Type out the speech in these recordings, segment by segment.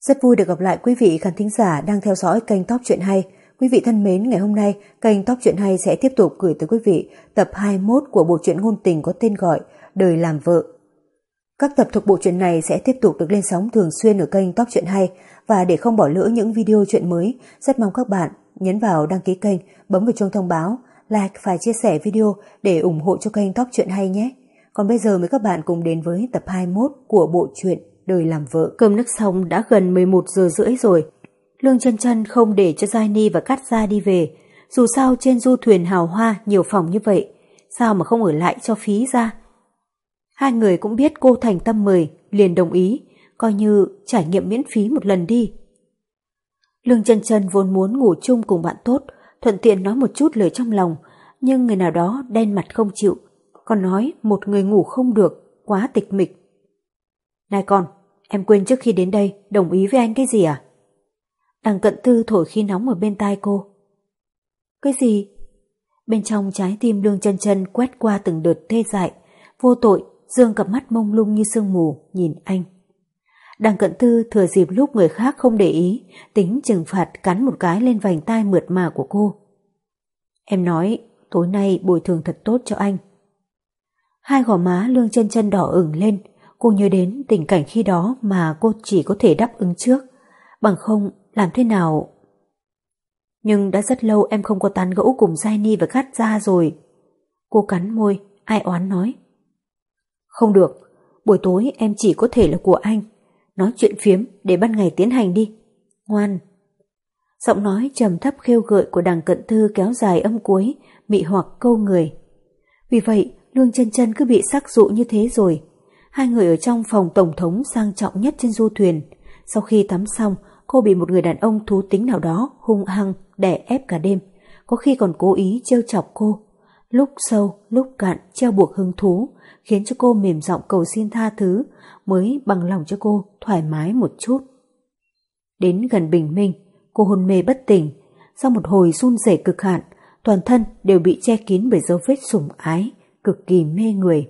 Rất vui được gặp lại quý vị khán thính giả đang theo dõi kênh Top Chuyện Hay. Quý vị thân mến, ngày hôm nay kênh Top Chuyện Hay sẽ tiếp tục gửi tới quý vị tập 21 của bộ truyện ngôn tình có tên gọi Đời làm vợ. Các tập thuộc bộ truyện này sẽ tiếp tục được lên sóng thường xuyên ở kênh Top Chuyện Hay và để không bỏ lỡ những video chuyện mới, rất mong các bạn nhấn vào đăng ký kênh, bấm vào chuông thông báo, like và chia sẻ video để ủng hộ cho kênh Top Chuyện Hay nhé. Còn bây giờ mời các bạn cùng đến với tập 21 của bộ truyện đời làm vợ. Cơm nước xong đã gần 11 giờ rưỡi rồi. Lương chân chân không để cho Giai Ni và Cát Gia đi về. Dù sao trên du thuyền hào hoa nhiều phòng như vậy, sao mà không ở lại cho phí ra. Hai người cũng biết cô thành tâm mời, liền đồng ý, coi như trải nghiệm miễn phí một lần đi. Lương chân chân vốn muốn ngủ chung cùng bạn tốt, thuận tiện nói một chút lời trong lòng, nhưng người nào đó đen mặt không chịu, còn nói một người ngủ không được, quá tịch mịch. Này con, em quên trước khi đến đây đồng ý với anh cái gì à? Đằng cận tư thổi khi nóng ở bên tai cô. Cái gì? Bên trong trái tim lương chân chân quét qua từng đợt tê dại, vô tội, dương cặp mắt mông lung như sương mù, nhìn anh. Đằng cận tư thừa dịp lúc người khác không để ý, tính trừng phạt cắn một cái lên vành tai mượt mà của cô. Em nói, tối nay bồi thường thật tốt cho anh. Hai gò má lương chân chân đỏ ửng lên, Cô nhớ đến tình cảnh khi đó mà cô chỉ có thể đáp ứng trước. Bằng không, làm thế nào? Nhưng đã rất lâu em không có tán gẫu cùng Giai Ni và Cát Gia rồi. Cô cắn môi, ai oán nói. Không được, buổi tối em chỉ có thể là của anh. Nói chuyện phiếm để ban ngày tiến hành đi. Ngoan. Giọng nói trầm thấp khêu gợi của đằng cận thư kéo dài âm cuối, mị hoặc câu người. Vì vậy, Lương chân chân cứ bị sắc dụ như thế rồi hai người ở trong phòng tổng thống sang trọng nhất trên du thuyền. Sau khi tắm xong, cô bị một người đàn ông thú tính nào đó hung hăng đè ép cả đêm, có khi còn cố ý trêu chọc cô. Lúc sâu, lúc cạn treo buộc hứng thú, khiến cho cô mềm giọng cầu xin tha thứ, mới bằng lòng cho cô thoải mái một chút. Đến gần bình minh, cô hôn mê bất tỉnh, sau một hồi run rẩy cực hạn, toàn thân đều bị che kín bởi dấu vết sủng ái, cực kỳ mê người.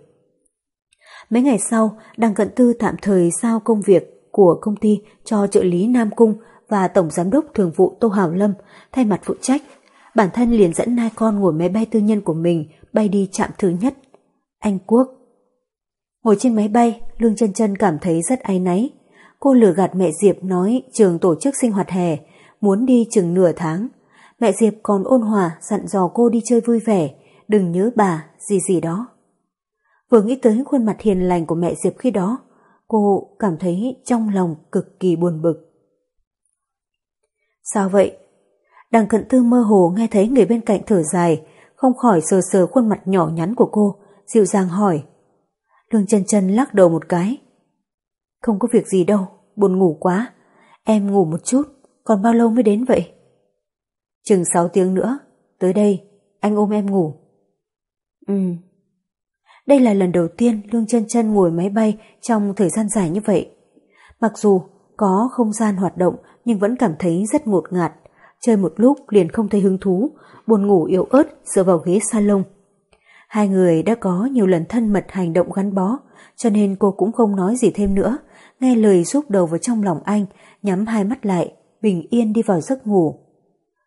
Mấy ngày sau, đặng Cận Tư tạm thời giao công việc của công ty cho trợ lý Nam Cung và Tổng Giám đốc Thường vụ Tô Hào Lâm thay mặt phụ trách. Bản thân liền dẫn nai con ngồi máy bay tư nhân của mình bay đi trạm thứ nhất. Anh Quốc Ngồi trên máy bay, Lương chân chân cảm thấy rất áy náy. Cô lừa gạt mẹ Diệp nói trường tổ chức sinh hoạt hè, muốn đi chừng nửa tháng. Mẹ Diệp còn ôn hòa dặn dò cô đi chơi vui vẻ, đừng nhớ bà, gì gì đó. Vừa nghĩ tới khuôn mặt hiền lành của mẹ Diệp khi đó, cô cảm thấy trong lòng cực kỳ buồn bực. Sao vậy? Đằng cận tư mơ hồ nghe thấy người bên cạnh thở dài, không khỏi sờ sờ khuôn mặt nhỏ nhắn của cô, dịu dàng hỏi. Lương chân chân lắc đầu một cái. Không có việc gì đâu, buồn ngủ quá. Em ngủ một chút, còn bao lâu mới đến vậy? Chừng 6 tiếng nữa, tới đây, anh ôm em ngủ. Ừ, đây là lần đầu tiên Lương chân chân ngồi máy bay trong thời gian dài như vậy. Mặc dù có không gian hoạt động nhưng vẫn cảm thấy rất ngột ngạt. Chơi một lúc liền không thấy hứng thú, buồn ngủ yếu ớt dựa vào ghế salon. Hai người đã có nhiều lần thân mật hành động gắn bó, cho nên cô cũng không nói gì thêm nữa, nghe lời rút đầu vào trong lòng anh, nhắm hai mắt lại, bình yên đi vào giấc ngủ.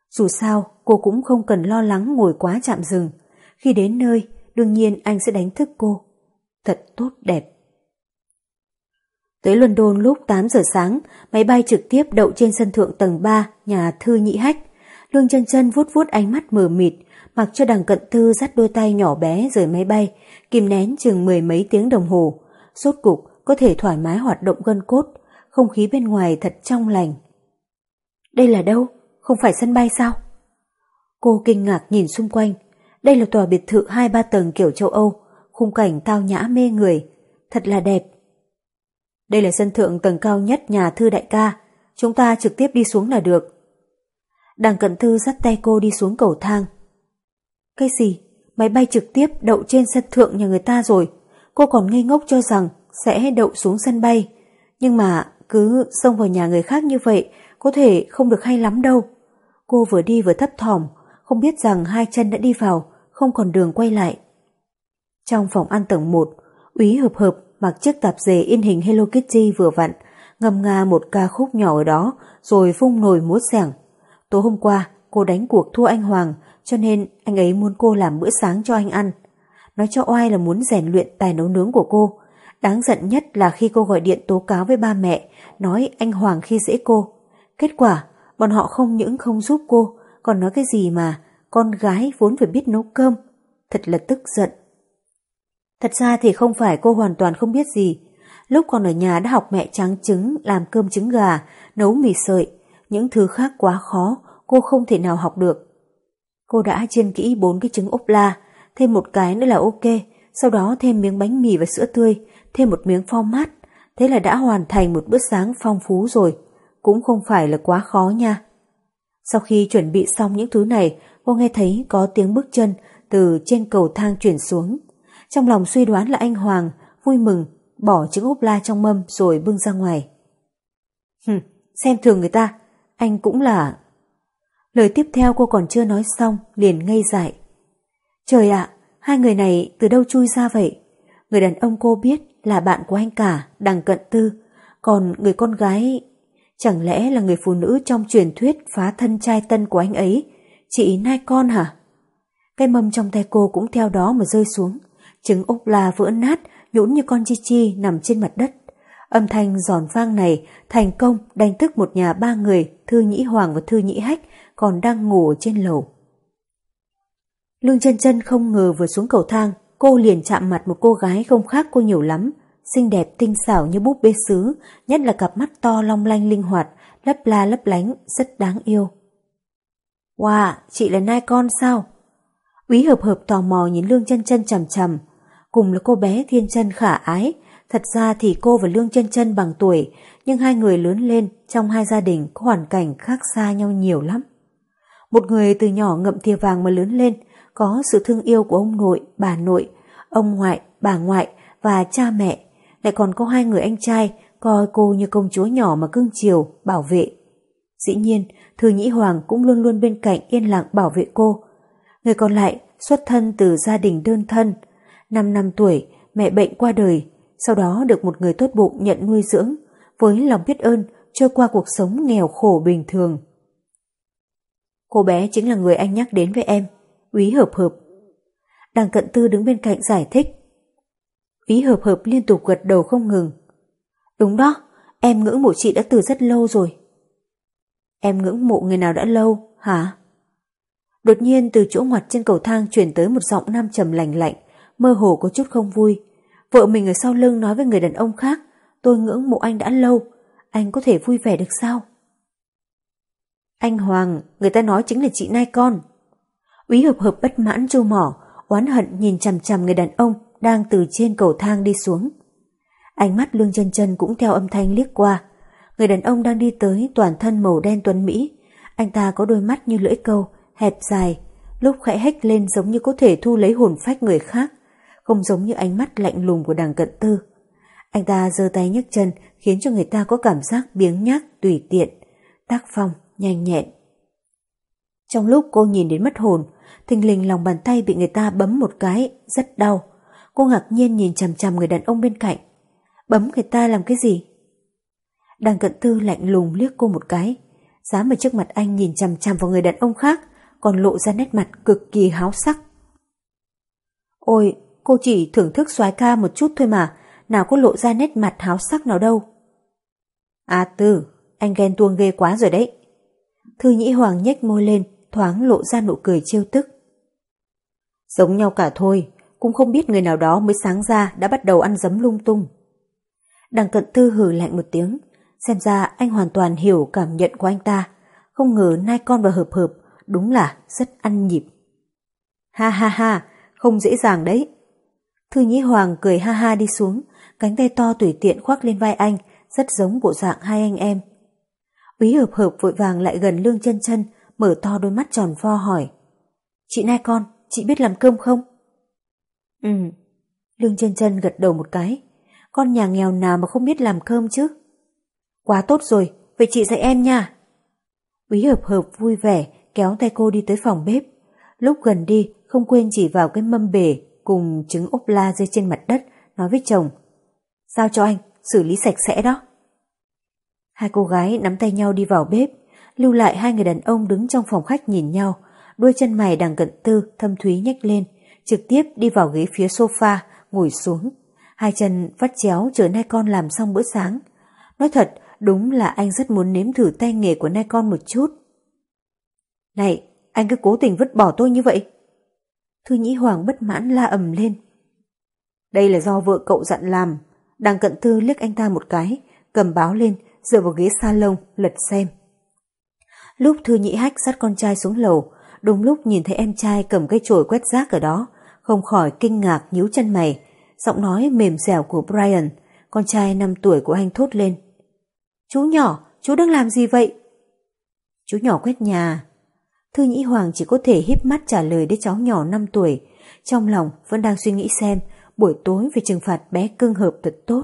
Dù sao, cô cũng không cần lo lắng ngồi quá chạm rừng. Khi đến nơi, đương nhiên anh sẽ đánh thức cô. Thật tốt đẹp. Tới London lúc 8 giờ sáng, máy bay trực tiếp đậu trên sân thượng tầng 3 nhà thư nhị hách. Lương chân chân vuốt vuốt ánh mắt mờ mịt, mặc cho đằng cận thư dắt đôi tay nhỏ bé rời máy bay, kìm nén chừng mười mấy tiếng đồng hồ. Sốt cục có thể thoải mái hoạt động gân cốt, không khí bên ngoài thật trong lành. Đây là đâu? Không phải sân bay sao? Cô kinh ngạc nhìn xung quanh, đây là tòa biệt thự hai ba tầng kiểu châu Âu, khung cảnh tao nhã mê người, thật là đẹp. Đây là sân thượng tầng cao nhất nhà thư đại ca, chúng ta trực tiếp đi xuống là được. Đằng cận thư dắt tay cô đi xuống cầu thang. Cái gì? Máy bay trực tiếp đậu trên sân thượng nhà người ta rồi. Cô còn ngây ngốc cho rằng sẽ đậu xuống sân bay. Nhưng mà cứ xông vào nhà người khác như vậy có thể không được hay lắm đâu. Cô vừa đi vừa thấp thỏm, không biết rằng hai chân đã đi vào không còn đường quay lại. Trong phòng ăn tầng 1, úy hợp hợp mặc chiếc tạp dề in hình Hello Kitty vừa vặn, ngâm nga một ca khúc nhỏ ở đó rồi phung nồi múa sẻng. Tối hôm qua cô đánh cuộc thua anh Hoàng cho nên anh ấy muốn cô làm bữa sáng cho anh ăn. Nói cho oai là muốn rèn luyện tài nấu nướng của cô. Đáng giận nhất là khi cô gọi điện tố cáo với ba mẹ nói anh Hoàng khi dễ cô. Kết quả bọn họ không những không giúp cô còn nói cái gì mà con gái vốn phải biết nấu cơm. Thật là tức giận. Thật ra thì không phải cô hoàn toàn không biết gì. Lúc còn ở nhà đã học mẹ tráng trứng, làm cơm trứng gà, nấu mì sợi. Những thứ khác quá khó, cô không thể nào học được. Cô đã chiên kỹ bốn cái trứng ốp la, thêm một cái nữa là ok, sau đó thêm miếng bánh mì và sữa tươi, thêm một miếng phao mát. Thế là đã hoàn thành một bữa sáng phong phú rồi, cũng không phải là quá khó nha. Sau khi chuẩn bị xong những thứ này, cô nghe thấy có tiếng bước chân từ trên cầu thang chuyển xuống. Trong lòng suy đoán là anh Hoàng, vui mừng, bỏ trứng ốp la trong mâm rồi bưng ra ngoài. Hừm, xem thường người ta, anh cũng là... Lời tiếp theo cô còn chưa nói xong, liền ngây dại. Trời ạ, hai người này từ đâu chui ra vậy? Người đàn ông cô biết là bạn của anh cả, đằng cận tư, còn người con gái... Chẳng lẽ là người phụ nữ trong truyền thuyết phá thân trai tân của anh ấy, chị Nai Con hả? Cái mâm trong tay cô cũng theo đó mà rơi xuống. Trứng ốc la vỡ nát, nhũn như con chi chi nằm trên mặt đất. Âm thanh giòn vang này thành công đánh thức một nhà ba người, Thư Nhĩ Hoàng và Thư Nhĩ Hách còn đang ngủ trên lầu. Lương chân chân không ngờ vừa xuống cầu thang, cô liền chạm mặt một cô gái không khác cô nhiều lắm, xinh đẹp tinh xảo như búp bê sứ, nhất là cặp mắt to long lanh linh hoạt, lấp la lấp lánh, rất đáng yêu. Wow, chị là nai con sao? Úy hợp hợp tò mò nhìn Lương chân chân chầm chầm, cùng là cô bé thiên chân khả ái, thật ra thì cô và Lương chân chân bằng tuổi, nhưng hai người lớn lên trong hai gia đình có hoàn cảnh khác xa nhau nhiều lắm. Một người từ nhỏ ngậm thìa vàng mà lớn lên, có sự thương yêu của ông nội, bà nội, ông ngoại, bà ngoại và cha mẹ, lại còn có hai người anh trai coi cô như công chúa nhỏ mà cưng chiều, bảo vệ. Dĩ nhiên, Thư Nhĩ Hoàng cũng luôn luôn bên cạnh yên lặng bảo vệ cô. Người còn lại xuất thân từ gia đình đơn thân. Năm năm tuổi, mẹ bệnh qua đời, sau đó được một người tốt bụng nhận nuôi dưỡng, với lòng biết ơn trôi qua cuộc sống nghèo khổ bình thường. Cô bé chính là người anh nhắc đến với em, Úy Hợp Hợp. Đằng cận tư đứng bên cạnh giải thích. Úy Hợp Hợp liên tục gật đầu không ngừng. Đúng đó, em ngưỡng mộ chị đã từ rất lâu rồi. Em ngưỡng mộ người nào đã lâu, hả? Đột nhiên từ chỗ ngoặt trên cầu thang chuyển tới một giọng nam trầm lạnh lạnh, mơ hồ có chút không vui. Vợ mình ở sau lưng nói với người đàn ông khác, tôi ngưỡng mộ anh đã lâu, anh có thể vui vẻ được sao? Anh Hoàng, người ta nói chính là chị Nai con. Úy hợp hợp bất mãn trâu mỏ, oán hận nhìn chằm chằm người đàn ông đang từ trên cầu thang đi xuống. Ánh mắt lương chân chân cũng theo âm thanh liếc qua. Người đàn ông đang đi tới toàn thân màu đen tuấn Mỹ. Anh ta có đôi mắt như lưỡi câu, hẹp dài, lúc khẽ hếch lên giống như có thể thu lấy hồn phách người khác, không giống như ánh mắt lạnh lùng của đằng cận tư. Anh ta giơ tay nhấc chân khiến cho người ta có cảm giác biếng nhác tùy tiện, tác phong nhanh nhẹn. Trong lúc cô nhìn đến mất hồn, thình lình lòng bàn tay bị người ta bấm một cái, rất đau. Cô ngạc nhiên nhìn chằm chằm người đàn ông bên cạnh. Bấm người ta làm cái gì? Đằng cận tư lạnh lùng liếc cô một cái, dám ở trước mặt anh nhìn chằm chằm vào người đàn ông khác, còn lộ ra nét mặt cực kỳ háo sắc. Ôi, cô chỉ thưởng thức soái ca một chút thôi mà, nào có lộ ra nét mặt háo sắc nào đâu. À Tư, anh ghen tuông ghê quá rồi đấy. Thư Nhĩ Hoàng nhếch môi lên, thoáng lộ ra nụ cười trêu tức. Giống nhau cả thôi, cũng không biết người nào đó mới sáng ra đã bắt đầu ăn dấm lung tung. Đằng cận tư hử lạnh một tiếng, xem ra anh hoàn toàn hiểu cảm nhận của anh ta, không ngờ nai con và hợp hợp, đúng là rất ăn nhịp. Ha ha ha, không dễ dàng đấy. Thư Nhĩ Hoàng cười ha ha đi xuống, cánh tay to tùy tiện khoác lên vai anh, rất giống bộ dạng hai anh em. Úy hợp hợp vội vàng lại gần lương chân chân, mở to đôi mắt tròn vo hỏi. Chị nai con, chị biết làm cơm không? Ừ, lương chân chân gật đầu một cái. Con nhà nghèo nào mà không biết làm cơm chứ? Quá tốt rồi, vậy chị dạy em nha. Quý hợp hợp vui vẻ kéo tay cô đi tới phòng bếp. Lúc gần đi không quên chỉ vào cái mâm bể cùng trứng ốp la rơi trên mặt đất nói với chồng. Sao cho anh, xử lý sạch sẽ đó. Hai cô gái nắm tay nhau đi vào bếp, lưu lại hai người đàn ông đứng trong phòng khách nhìn nhau, đuôi chân mày đằng cận tư thâm thúy nhếch lên, trực tiếp đi vào ghế phía sofa, ngồi xuống. Hai chân vắt chéo chờ nay con làm xong bữa sáng. Nói thật, đúng là anh rất muốn nếm thử tay nghề của nai con một chút. Này, anh cứ cố tình vứt bỏ tôi như vậy. Thư Nhĩ Hoàng bất mãn la ầm lên. Đây là do vợ cậu dặn làm. đang cận tư liếc anh ta một cái, cầm báo lên, dựa vào ghế salon, lật xem. Lúc Thư Nhĩ Hách dắt con trai xuống lầu, đúng lúc nhìn thấy em trai cầm cây chổi quét rác ở đó, không khỏi kinh ngạc nhíu chân mày. Giọng nói mềm dẻo của Brian, con trai 5 tuổi của anh thốt lên. Chú nhỏ, chú đang làm gì vậy? Chú nhỏ quét nhà. Thư Nhĩ Hoàng chỉ có thể híp mắt trả lời đứa cháu nhỏ 5 tuổi, trong lòng vẫn đang suy nghĩ xem buổi tối về trừng phạt bé cưng hợp thật tốt.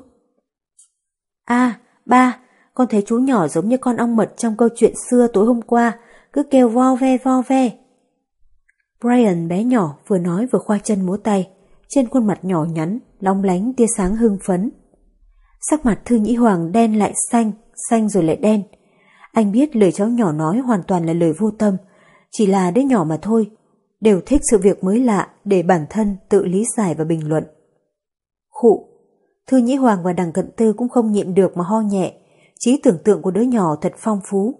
À, ba, con thấy chú nhỏ giống như con ong mật trong câu chuyện xưa tối hôm qua, cứ kêu vo ve vo ve. Brian bé nhỏ vừa nói vừa khoa chân múa tay, trên khuôn mặt nhỏ nhắn, long lánh tia sáng hưng phấn. Sắc mặt Thư Nhĩ Hoàng đen lại xanh, xanh rồi lại đen. Anh biết lời cháu nhỏ nói hoàn toàn là lời vô tâm, chỉ là đứa nhỏ mà thôi, đều thích sự việc mới lạ để bản thân tự lý giải và bình luận. Khụ, Thư Nhĩ Hoàng và Đằng Cận Tư cũng không nhịn được mà ho nhẹ, trí tưởng tượng của đứa nhỏ thật phong phú.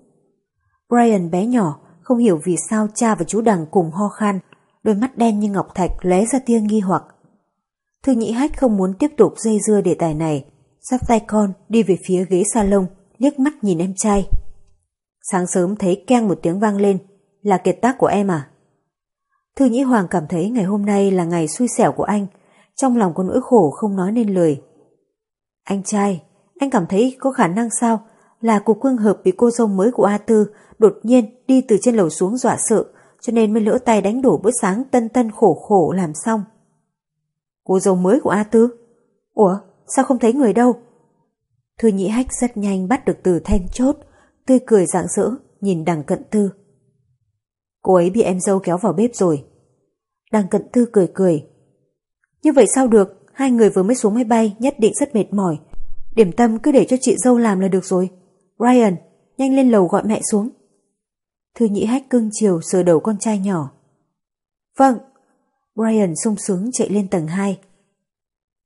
Brian bé nhỏ không hiểu vì sao cha và chú Đằng cùng ho khan, đôi mắt đen như ngọc thạch lóe ra tia nghi hoặc. Thư Nhĩ Hách không muốn tiếp tục dây dưa đề tài này, sắp tay con đi về phía ghế salon, liếc mắt nhìn em trai. Sáng sớm thấy keng một tiếng vang lên, là kiệt tác của em à? Thư Nhĩ Hoàng cảm thấy ngày hôm nay là ngày xui xẻo của anh, trong lòng có nỗi khổ không nói nên lời. Anh trai, anh cảm thấy có khả năng sao là cuộc quương hợp bị cô dâu mới của A Tư đột nhiên đi từ trên lầu xuống dọa sợ cho nên mới lỡ tay đánh đổ bữa sáng tân tân khổ khổ làm xong. Cô dâu mới của A Tư? Ủa, sao không thấy người đâu? Thư Nhĩ Hách rất nhanh bắt được từ then chốt, tươi cười rạng rỡ, nhìn đằng cận tư. Cô ấy bị em dâu kéo vào bếp rồi. Đằng cận tư cười cười. Như vậy sao được, hai người vừa mới xuống máy bay nhất định rất mệt mỏi. Điểm tâm cứ để cho chị dâu làm là được rồi. Ryan, nhanh lên lầu gọi mẹ xuống. Thư nhĩ hách cưng chiều sờ đầu con trai nhỏ. Vâng. Brian sung sướng chạy lên tầng 2.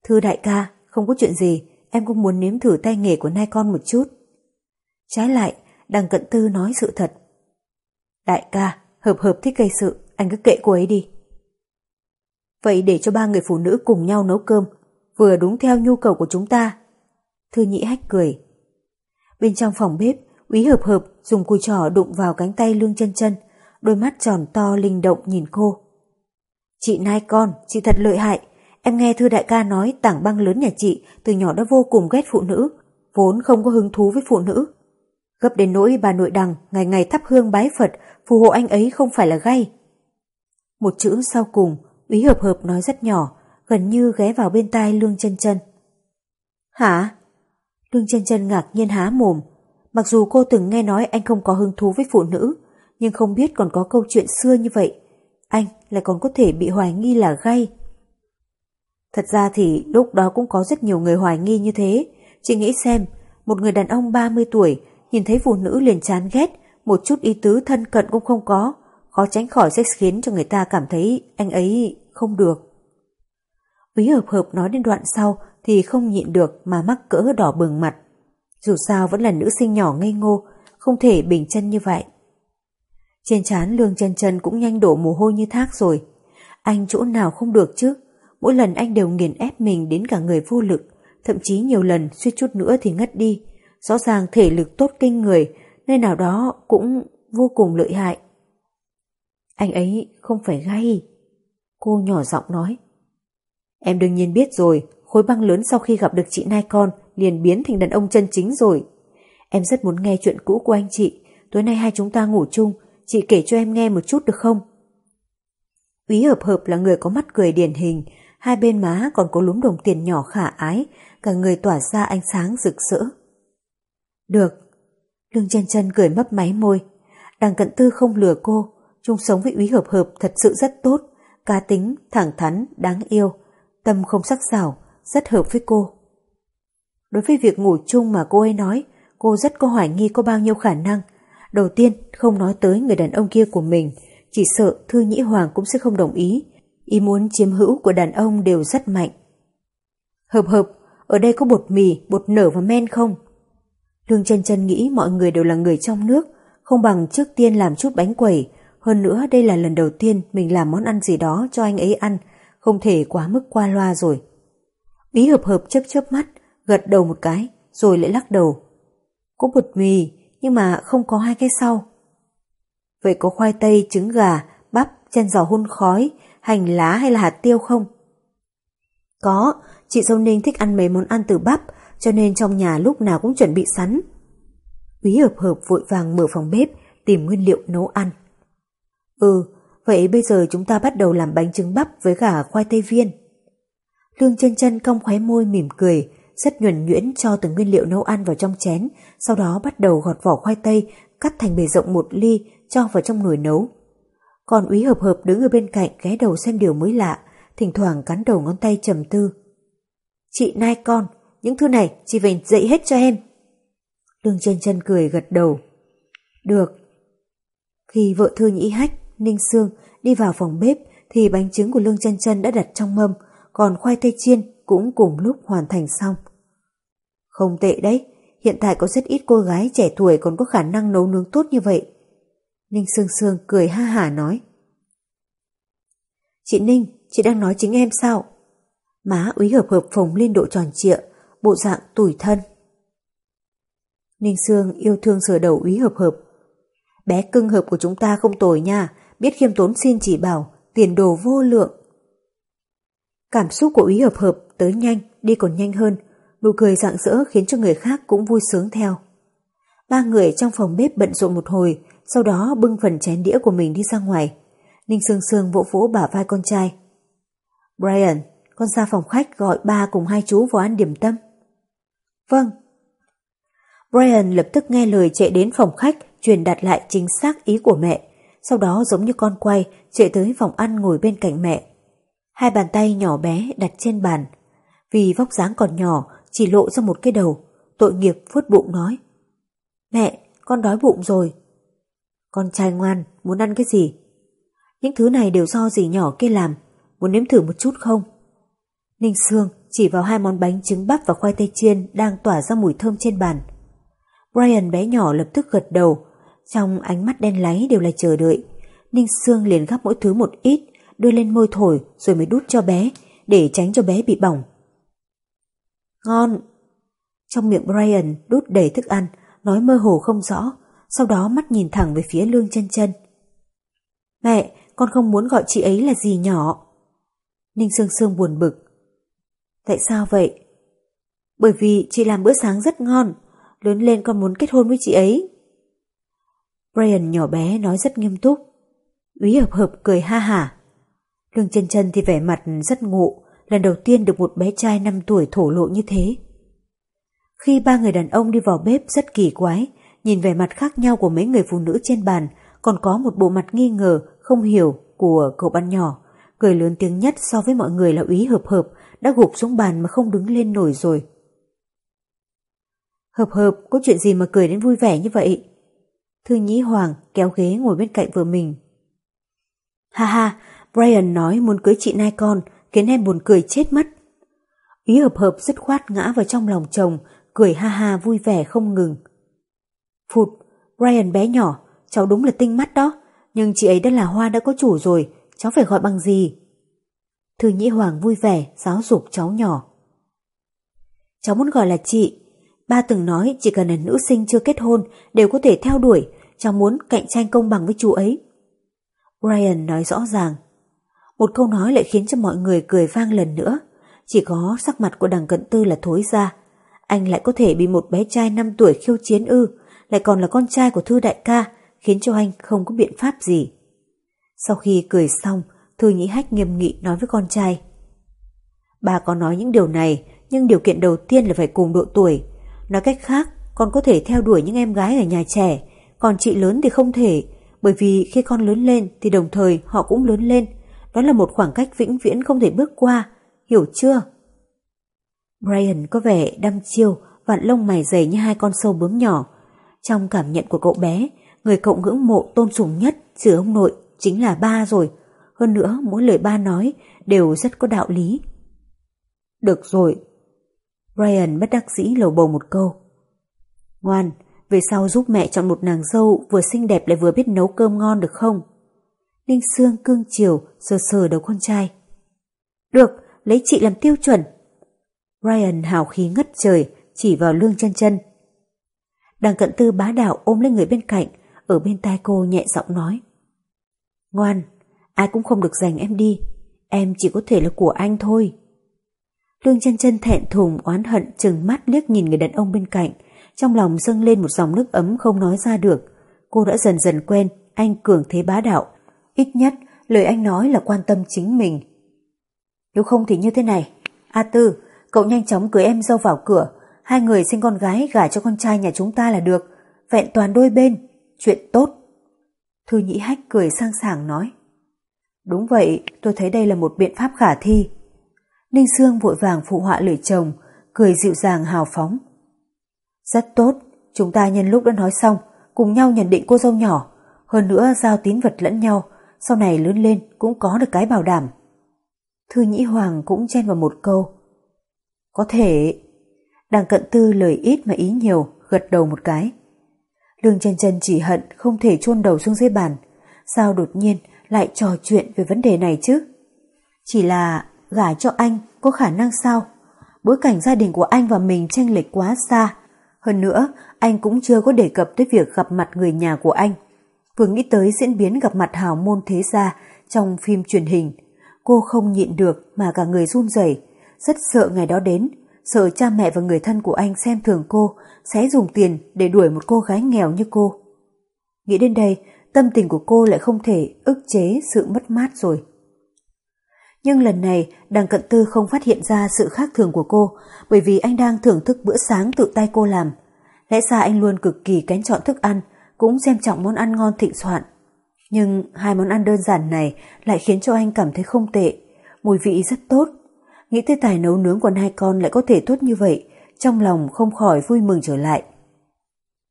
Thư đại ca, không có chuyện gì, em cũng muốn nếm thử tay nghề của nai con một chút. Trái lại, đằng cận tư nói sự thật. Đại ca, hợp hợp thích gây sự, anh cứ kệ cô ấy đi. Vậy để cho ba người phụ nữ cùng nhau nấu cơm, vừa đúng theo nhu cầu của chúng ta. Thư nhĩ hách cười. Bên trong phòng bếp, úy hợp hợp dùng cùi trỏ đụng vào cánh tay lương chân chân, đôi mắt tròn to linh động nhìn cô. Chị nai con, chị thật lợi hại. Em nghe thư đại ca nói tảng băng lớn nhà chị từ nhỏ đã vô cùng ghét phụ nữ, vốn không có hứng thú với phụ nữ. Gấp đến nỗi bà nội đằng ngày ngày thắp hương bái Phật, phù hộ anh ấy không phải là gay. Một chữ sau cùng, úy hợp hợp nói rất nhỏ, gần như ghé vào bên tai lương chân chân. Hả? Lương chân chân ngạc nhiên há mồm. Mặc dù cô từng nghe nói anh không có hứng thú với phụ nữ, nhưng không biết còn có câu chuyện xưa như vậy. Anh lại còn có thể bị hoài nghi là gay. Thật ra thì lúc đó cũng có rất nhiều người hoài nghi như thế. Chị nghĩ xem, một người đàn ông 30 tuổi nhìn thấy phụ nữ liền chán ghét, một chút ý tứ thân cận cũng không có, khó tránh khỏi sẽ khiến cho người ta cảm thấy anh ấy không được. Quý hợp hợp nói đến đoạn sau thì không nhịn được mà mắc cỡ đỏ bừng mặt. Dù sao vẫn là nữ sinh nhỏ ngây ngô, không thể bình chân như vậy. Trên trán lương chân chân cũng nhanh đổ mồ hôi như thác rồi. Anh chỗ nào không được chứ? Mỗi lần anh đều nghiền ép mình đến cả người vô lực, thậm chí nhiều lần suýt chút nữa thì ngất đi. Rõ ràng thể lực tốt kinh người, nơi nào đó cũng vô cùng lợi hại. Anh ấy không phải gay. Cô nhỏ giọng nói. Em đương nhiên biết rồi, khối băng lớn sau khi gặp được chị Nai Con liền biến thành đàn ông chân chính rồi. Em rất muốn nghe chuyện cũ của anh chị, tối nay hai chúng ta ngủ chung, chị kể cho em nghe một chút được không? Úy hợp hợp là người có mắt cười điển hình, hai bên má còn có lúm đồng tiền nhỏ khả ái, cả người tỏa ra ánh sáng rực rỡ. Được. Lương chân chân cười mấp máy môi. Đằng cận tư không lừa cô, chung sống với úy hợp hợp thật sự rất tốt, cá tính, thẳng thắn, đáng yêu, tâm không sắc sảo, rất hợp với cô. Đối với việc ngủ chung mà cô ấy nói, Cô rất có hoài nghi có bao nhiêu khả năng. Đầu tiên, không nói tới người đàn ông kia của mình, chỉ sợ Thư Nhĩ Hoàng cũng sẽ không đồng ý. Ý muốn chiếm hữu của đàn ông đều rất mạnh. Hợp hợp, ở đây có bột mì, bột nở và men không? Lương chân chân nghĩ mọi người đều là người trong nước, không bằng trước tiên làm chút bánh quẩy. Hơn nữa đây là lần đầu tiên mình làm món ăn gì đó cho anh ấy ăn, không thể quá mức qua loa rồi. Ý hợp hợp chớp chớp mắt, gật đầu một cái, rồi lại lắc đầu. Có bột mì, nhưng mà không có hai cái sau. Vậy có khoai tây, trứng gà, bắp, chân giò hun khói, hành lá hay là hạt tiêu không? Có, chị dâu Ninh thích ăn mấy món ăn từ bắp, cho nên trong nhà lúc nào cũng chuẩn bị sẵn. Quý hợp hợp vội vàng mở phòng bếp, tìm nguyên liệu nấu ăn. Ừ, vậy bây giờ chúng ta bắt đầu làm bánh trứng bắp với cả khoai tây viên. Lương chân chân cong khóe môi mỉm cười, rất nhuần nhuyễn cho từng nguyên liệu nấu ăn vào trong chén, sau đó bắt đầu gọt vỏ khoai tây, cắt thành bề rộng một ly, cho vào trong nồi nấu. Còn úy hợp hợp đứng ở bên cạnh ghé đầu xem điều mới lạ, thỉnh thoảng cắn đầu ngón tay trầm tư. Chị nai con, những thứ này chị phải dạy hết cho em. Lương chân chân cười gật đầu. Được. Khi vợ thư nhĩ hách, Ninh xương đi vào phòng bếp thì bánh trứng của Lương chân chân đã đặt trong mâm, còn khoai tây chiên cũng cùng lúc hoàn thành xong. Không tệ đấy, hiện tại có rất ít cô gái trẻ tuổi còn có khả năng nấu nướng tốt như vậy. Ninh Sương Sương cười ha hả nói. Chị Ninh, chị đang nói chính em sao? Má úy hợp hợp phồng lên độ tròn trịa, bộ dạng tủi thân. Ninh Sương yêu thương sờ đầu úy hợp hợp. Bé cưng hợp của chúng ta không tồi nha, biết khiêm tốn xin chỉ bảo, tiền đồ vô lượng. Cảm xúc của úy hợp hợp tới nhanh, đi còn nhanh hơn, nụ cười rạng rỡ khiến cho người khác cũng vui sướng theo. Ba người trong phòng bếp bận rộn một hồi, sau đó bưng phần chén đĩa của mình đi ra ngoài. Ninh Sương Sương vỗ vỗ bả vai con trai. Brian, con ra phòng khách gọi ba cùng hai chú vào ăn điểm tâm. Vâng. Brian lập tức nghe lời chạy đến phòng khách truyền đạt lại chính xác ý của mẹ, sau đó giống như con quay chạy tới phòng ăn ngồi bên cạnh mẹ. Hai bàn tay nhỏ bé đặt trên bàn. Vì vóc dáng còn nhỏ chỉ lộ ra một cái đầu, tội nghiệp vuốt bụng nói. Mẹ, con đói bụng rồi. Con trai ngoan, muốn ăn cái gì? Những thứ này đều do dì nhỏ kia làm, muốn nếm thử một chút không? Ninh Sương chỉ vào hai món bánh trứng bắp và khoai tây chiên đang tỏa ra mùi thơm trên bàn. Brian bé nhỏ lập tức gật đầu, trong ánh mắt đen láy đều là chờ đợi. Ninh Sương liền gắp mỗi thứ một ít, đưa lên môi thổi rồi mới đút cho bé, để tránh cho bé bị bỏng. Ngon! Trong miệng Brian đút đầy thức ăn, nói mơ hồ không rõ, sau đó mắt nhìn thẳng về phía lương chân chân. Mẹ, con không muốn gọi chị ấy là gì nhỏ. Ninh Sương Sương buồn bực. Tại sao vậy? Bởi vì chị làm bữa sáng rất ngon, lớn lên con muốn kết hôn với chị ấy. Brian nhỏ bé nói rất nghiêm túc. Úy hợp hợp cười ha hả. Lương chân chân thì vẻ mặt rất ngộ, lần đầu tiên được một bé trai 5 tuổi thổ lộ như thế. Khi ba người đàn ông đi vào bếp rất kỳ quái, nhìn vẻ mặt khác nhau của mấy người phụ nữ trên bàn, còn có một bộ mặt nghi ngờ, không hiểu của cậu bạn nhỏ. Cười lớn tiếng nhất so với mọi người là úy hợp hợp, đã gục xuống bàn mà không đứng lên nổi rồi. Hợp hợp, có chuyện gì mà cười đến vui vẻ như vậy? Thư Nhĩ Hoàng kéo ghế ngồi bên cạnh vợ mình. Ha ha, Brian nói muốn cưới chị nai con, khiến em buồn cười chết mất. Ý hợp hợp dứt khoát ngã vào trong lòng chồng, cười ha ha vui vẻ không ngừng. Phụt, Brian bé nhỏ, cháu đúng là tinh mắt đó, nhưng chị ấy đã là hoa đã có chủ rồi, cháu phải gọi bằng gì? Thư Nhĩ Hoàng vui vẻ giáo dục cháu nhỏ. Cháu muốn gọi là chị. Ba từng nói chỉ cần là nữ sinh chưa kết hôn đều có thể theo đuổi, cháu muốn cạnh tranh công bằng với chú ấy. Brian nói rõ ràng. Một câu nói lại khiến cho mọi người cười vang lần nữa. Chỉ có sắc mặt của đằng cận tư là thối ra. Anh lại có thể bị một bé trai 5 tuổi khiêu chiến ư, lại còn là con trai của Thư Đại ca, khiến cho anh không có biện pháp gì. Sau khi cười xong, Thư Nhĩ Hách nghiêm nghị nói với con trai. Bà có nói những điều này, nhưng điều kiện đầu tiên là phải cùng độ tuổi. Nói cách khác, con có thể theo đuổi những em gái ở nhà trẻ, còn chị lớn thì không thể, bởi vì khi con lớn lên thì đồng thời họ cũng lớn lên. Đó là một khoảng cách vĩnh viễn không thể bước qua, hiểu chưa? Brian có vẻ đăm chiêu, vặn lông mày dày như hai con sâu bướm nhỏ. Trong cảm nhận của cậu bé, người cậu ngưỡng mộ tôn sùng nhất giữa ông nội chính là ba rồi. Hơn nữa, mỗi lời ba nói đều rất có đạo lý. Được rồi. Brian bất đắc dĩ lầu bầu một câu. Ngoan, về sau giúp mẹ chọn một nàng dâu vừa xinh đẹp lại vừa biết nấu cơm ngon được không? Ninh Sương cương chiều sờ sờ đầu con trai. Được, lấy chị làm tiêu chuẩn. Ryan hào khí ngất trời, chỉ vào lương chân chân. Đằng cận tư bá đạo ôm lấy người bên cạnh, ở bên tai cô nhẹ giọng nói. Ngoan, ai cũng không được giành em đi, em chỉ có thể là của anh thôi. Lương chân chân thẹn thùng oán hận chừng mắt liếc nhìn người đàn ông bên cạnh, trong lòng dâng lên một dòng nước ấm không nói ra được. Cô đã dần dần quen anh cường thế bá đạo. Ít nhất, lời anh nói là quan tâm chính mình. Nếu không thì như thế này. A Tư, cậu nhanh chóng cưới em dâu vào cửa. Hai người sinh con gái gả cho con trai nhà chúng ta là được. Vẹn toàn đôi bên. Chuyện tốt. Thư Nhĩ Hách cười sang sảng nói. Đúng vậy, tôi thấy đây là một biện pháp khả thi. Ninh Sương vội vàng phụ họa lời chồng, cười dịu dàng hào phóng. Rất tốt, chúng ta nhân lúc đã nói xong, cùng nhau nhận định cô dâu nhỏ, hơn nữa giao tín vật lẫn nhau, sau này lớn lên cũng có được cái bảo đảm. Thư Nhĩ Hoàng cũng chen vào một câu. Có thể... Đằng cận tư lời ít mà ý nhiều, gật đầu một cái. Lương chân chân chỉ hận không thể chôn đầu xuống dưới bàn. Sao đột nhiên lại trò chuyện về vấn đề này chứ? Chỉ là gả cho anh có khả năng sao? Bối cảnh gia đình của anh và mình tranh lệch quá xa. Hơn nữa, anh cũng chưa có đề cập tới việc gặp mặt người nhà của anh. Vừa nghĩ tới diễn biến gặp mặt hào môn thế gia trong phim truyền hình, cô không nhịn được mà cả người run rẩy, rất sợ ngày đó đến, sợ cha mẹ và người thân của anh xem thường cô sẽ dùng tiền để đuổi một cô gái nghèo như cô. Nghĩ đến đây, tâm tình của cô lại không thể ức chế sự mất mát rồi. Nhưng lần này đằng cận tư không phát hiện ra sự khác thường của cô bởi vì anh đang thưởng thức bữa sáng tự tay cô làm. Lẽ ra anh luôn cực kỳ kén chọn thức ăn, cũng xem trọng món ăn ngon thịnh soạn. Nhưng hai món ăn đơn giản này lại khiến cho anh cảm thấy không tệ, mùi vị rất tốt. Nghĩ tới tài nấu nướng của hai con lại có thể tốt như vậy, trong lòng không khỏi vui mừng trở lại.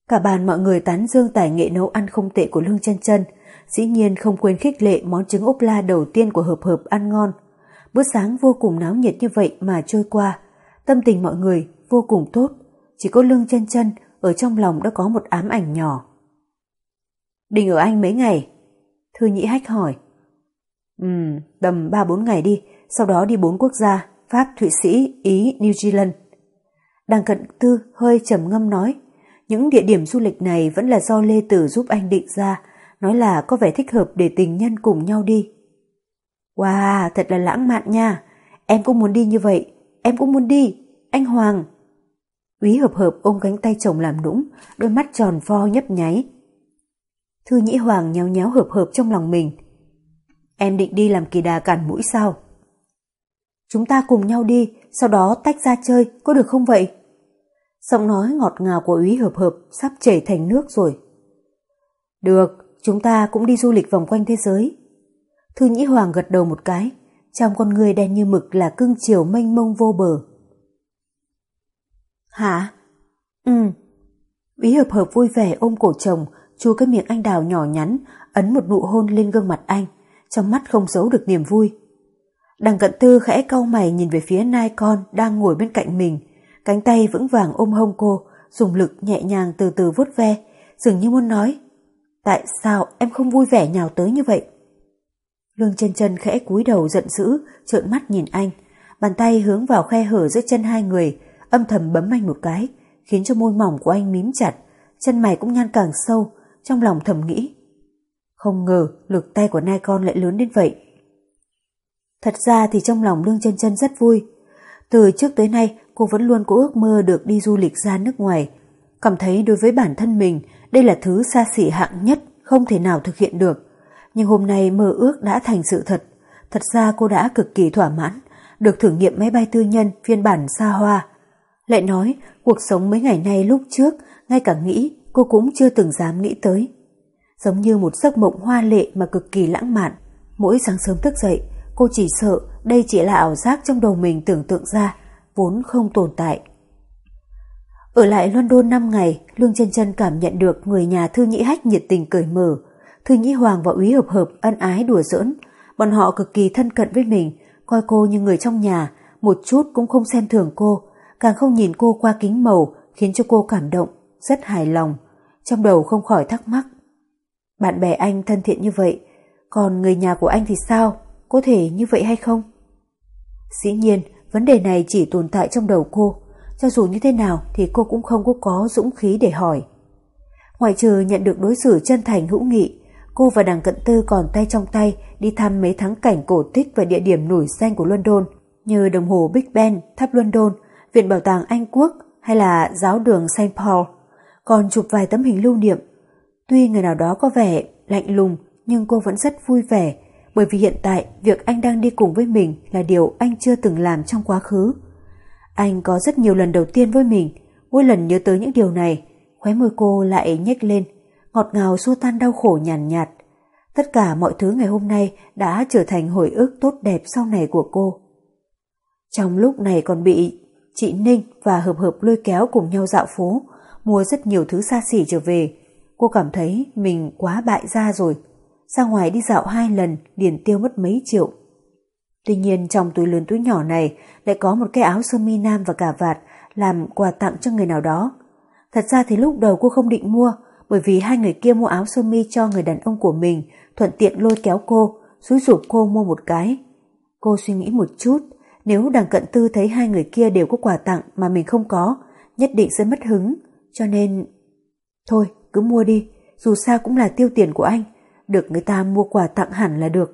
Cả bàn mọi người tán dương tài nghệ nấu ăn không tệ của Lương chân chân dĩ nhiên không quên khích lệ món trứng ốp la đầu tiên của hợp hợp ăn ngon. Bữa sáng vô cùng náo nhiệt như vậy mà trôi qua, tâm tình mọi người vô cùng tốt, chỉ có Lương chân chân ở trong lòng đã có một ám ảnh nhỏ. Định ở Anh mấy ngày? Thư Nhĩ Hách hỏi. Ừm, tầm 3-4 ngày đi, sau đó đi bốn quốc gia, Pháp, Thụy Sĩ, Ý, New Zealand. Đang cận tư hơi trầm ngâm nói, những địa điểm du lịch này vẫn là do Lê Tử giúp anh định ra, nói là có vẻ thích hợp để tình nhân cùng nhau đi. Wow, thật là lãng mạn nha, em cũng muốn đi như vậy, em cũng muốn đi, anh Hoàng. Úy hợp hợp ôm cánh tay chồng làm nũng, đôi mắt tròn vo nhấp nháy. Thư Nhĩ Hoàng nhéo nhéo hợp hợp trong lòng mình. Em định đi làm kỳ đà cản mũi sao? Chúng ta cùng nhau đi, sau đó tách ra chơi, có được không vậy? Giọng nói ngọt ngào của úy hợp hợp sắp chảy thành nước rồi. Được, chúng ta cũng đi du lịch vòng quanh thế giới. Thư Nhĩ Hoàng gật đầu một cái, trong con người đen như mực là cưng chiều mênh mông vô bờ. Hả? Ừ. Úy hợp hợp vui vẻ ôm cổ chồng, chua cái miệng anh đào nhỏ nhắn, ấn một nụ hôn lên gương mặt anh, trong mắt không giấu được niềm vui. Đằng cận tư khẽ cau mày nhìn về phía nai con đang ngồi bên cạnh mình, cánh tay vững vàng ôm hông cô, dùng lực nhẹ nhàng từ từ vuốt ve, dường như muốn nói, tại sao em không vui vẻ nhào tới như vậy? Lương chân chân khẽ cúi đầu giận dữ, trợn mắt nhìn anh, bàn tay hướng vào khe hở giữa chân hai người, âm thầm bấm anh một cái, khiến cho môi mỏng của anh mím chặt, chân mày cũng nhăn càng sâu, trong lòng thầm nghĩ. Không ngờ lực tay của nai con lại lớn đến vậy. Thật ra thì trong lòng Lương chân chân rất vui. Từ trước tới nay cô vẫn luôn có ước mơ được đi du lịch ra nước ngoài. Cảm thấy đối với bản thân mình đây là thứ xa xỉ hạng nhất không thể nào thực hiện được. Nhưng hôm nay mơ ước đã thành sự thật. Thật ra cô đã cực kỳ thỏa mãn, được thử nghiệm máy bay tư nhân phiên bản xa hoa. Lại nói, cuộc sống mấy ngày nay lúc trước, ngay cả nghĩ cô cũng chưa từng dám nghĩ tới. Giống như một giấc mộng hoa lệ mà cực kỳ lãng mạn. Mỗi sáng sớm thức dậy, cô chỉ sợ đây chỉ là ảo giác trong đầu mình tưởng tượng ra, vốn không tồn tại. Ở lại London 5 ngày, Lương chân chân cảm nhận được người nhà Thư Nhĩ Hách nhiệt tình cởi mở. Thư Nhĩ Hoàng và Úy Hợp Hợp ân ái đùa giỡn. Bọn họ cực kỳ thân cận với mình, coi cô như người trong nhà, một chút cũng không xem thường cô, càng không nhìn cô qua kính màu khiến cho cô cảm động, rất hài lòng. Trong đầu không khỏi thắc mắc. Bạn bè anh thân thiện như vậy, còn người nhà của anh thì sao? Có thể như vậy hay không? Dĩ nhiên, vấn đề này chỉ tồn tại trong đầu cô. Cho dù như thế nào thì cô cũng không có có dũng khí để hỏi. Ngoài trừ nhận được đối xử chân thành hữu nghị, cô và đằng cận tư còn tay trong tay đi thăm mấy thắng cảnh cổ tích và địa điểm nổi danh của London như đồng hồ Big Ben, tháp London, Viện Bảo tàng Anh Quốc hay là giáo đường St. Paul, còn chụp vài tấm hình lưu niệm. Tuy người nào đó có vẻ lạnh lùng nhưng cô vẫn rất vui vẻ bởi vì hiện tại việc anh đang đi cùng với mình là điều anh chưa từng làm trong quá khứ. Anh có rất nhiều lần đầu tiên với mình, mỗi lần nhớ tới những điều này, khóe môi cô lại nhếch lên, ngọt ngào xua tan đau khổ nhàn nhạt, nhạt. Tất cả mọi thứ ngày hôm nay đã trở thành hồi ức tốt đẹp sau này của cô. Trong lúc này còn bị chị Ninh và Hợp Hợp lôi kéo cùng nhau dạo phố, mua rất nhiều thứ xa xỉ trở về. Cô cảm thấy mình quá bại gia rồi. Ra ngoài đi dạo hai lần liền tiêu mất mấy triệu. Tuy nhiên trong túi lớn túi nhỏ này lại có một cái áo sơ mi nam và cà vạt làm quà tặng cho người nào đó. Thật ra thì lúc đầu cô không định mua bởi vì hai người kia mua áo sơ mi cho người đàn ông của mình thuận tiện lôi kéo cô, xúi rụp cô mua một cái. Cô suy nghĩ một chút, nếu đằng cận tư thấy hai người kia đều có quà tặng mà mình không có, nhất định sẽ mất hứng, cho nên... Thôi, cứ mua đi, dù sao cũng là tiêu tiền của anh, được người ta mua quà tặng hẳn là được.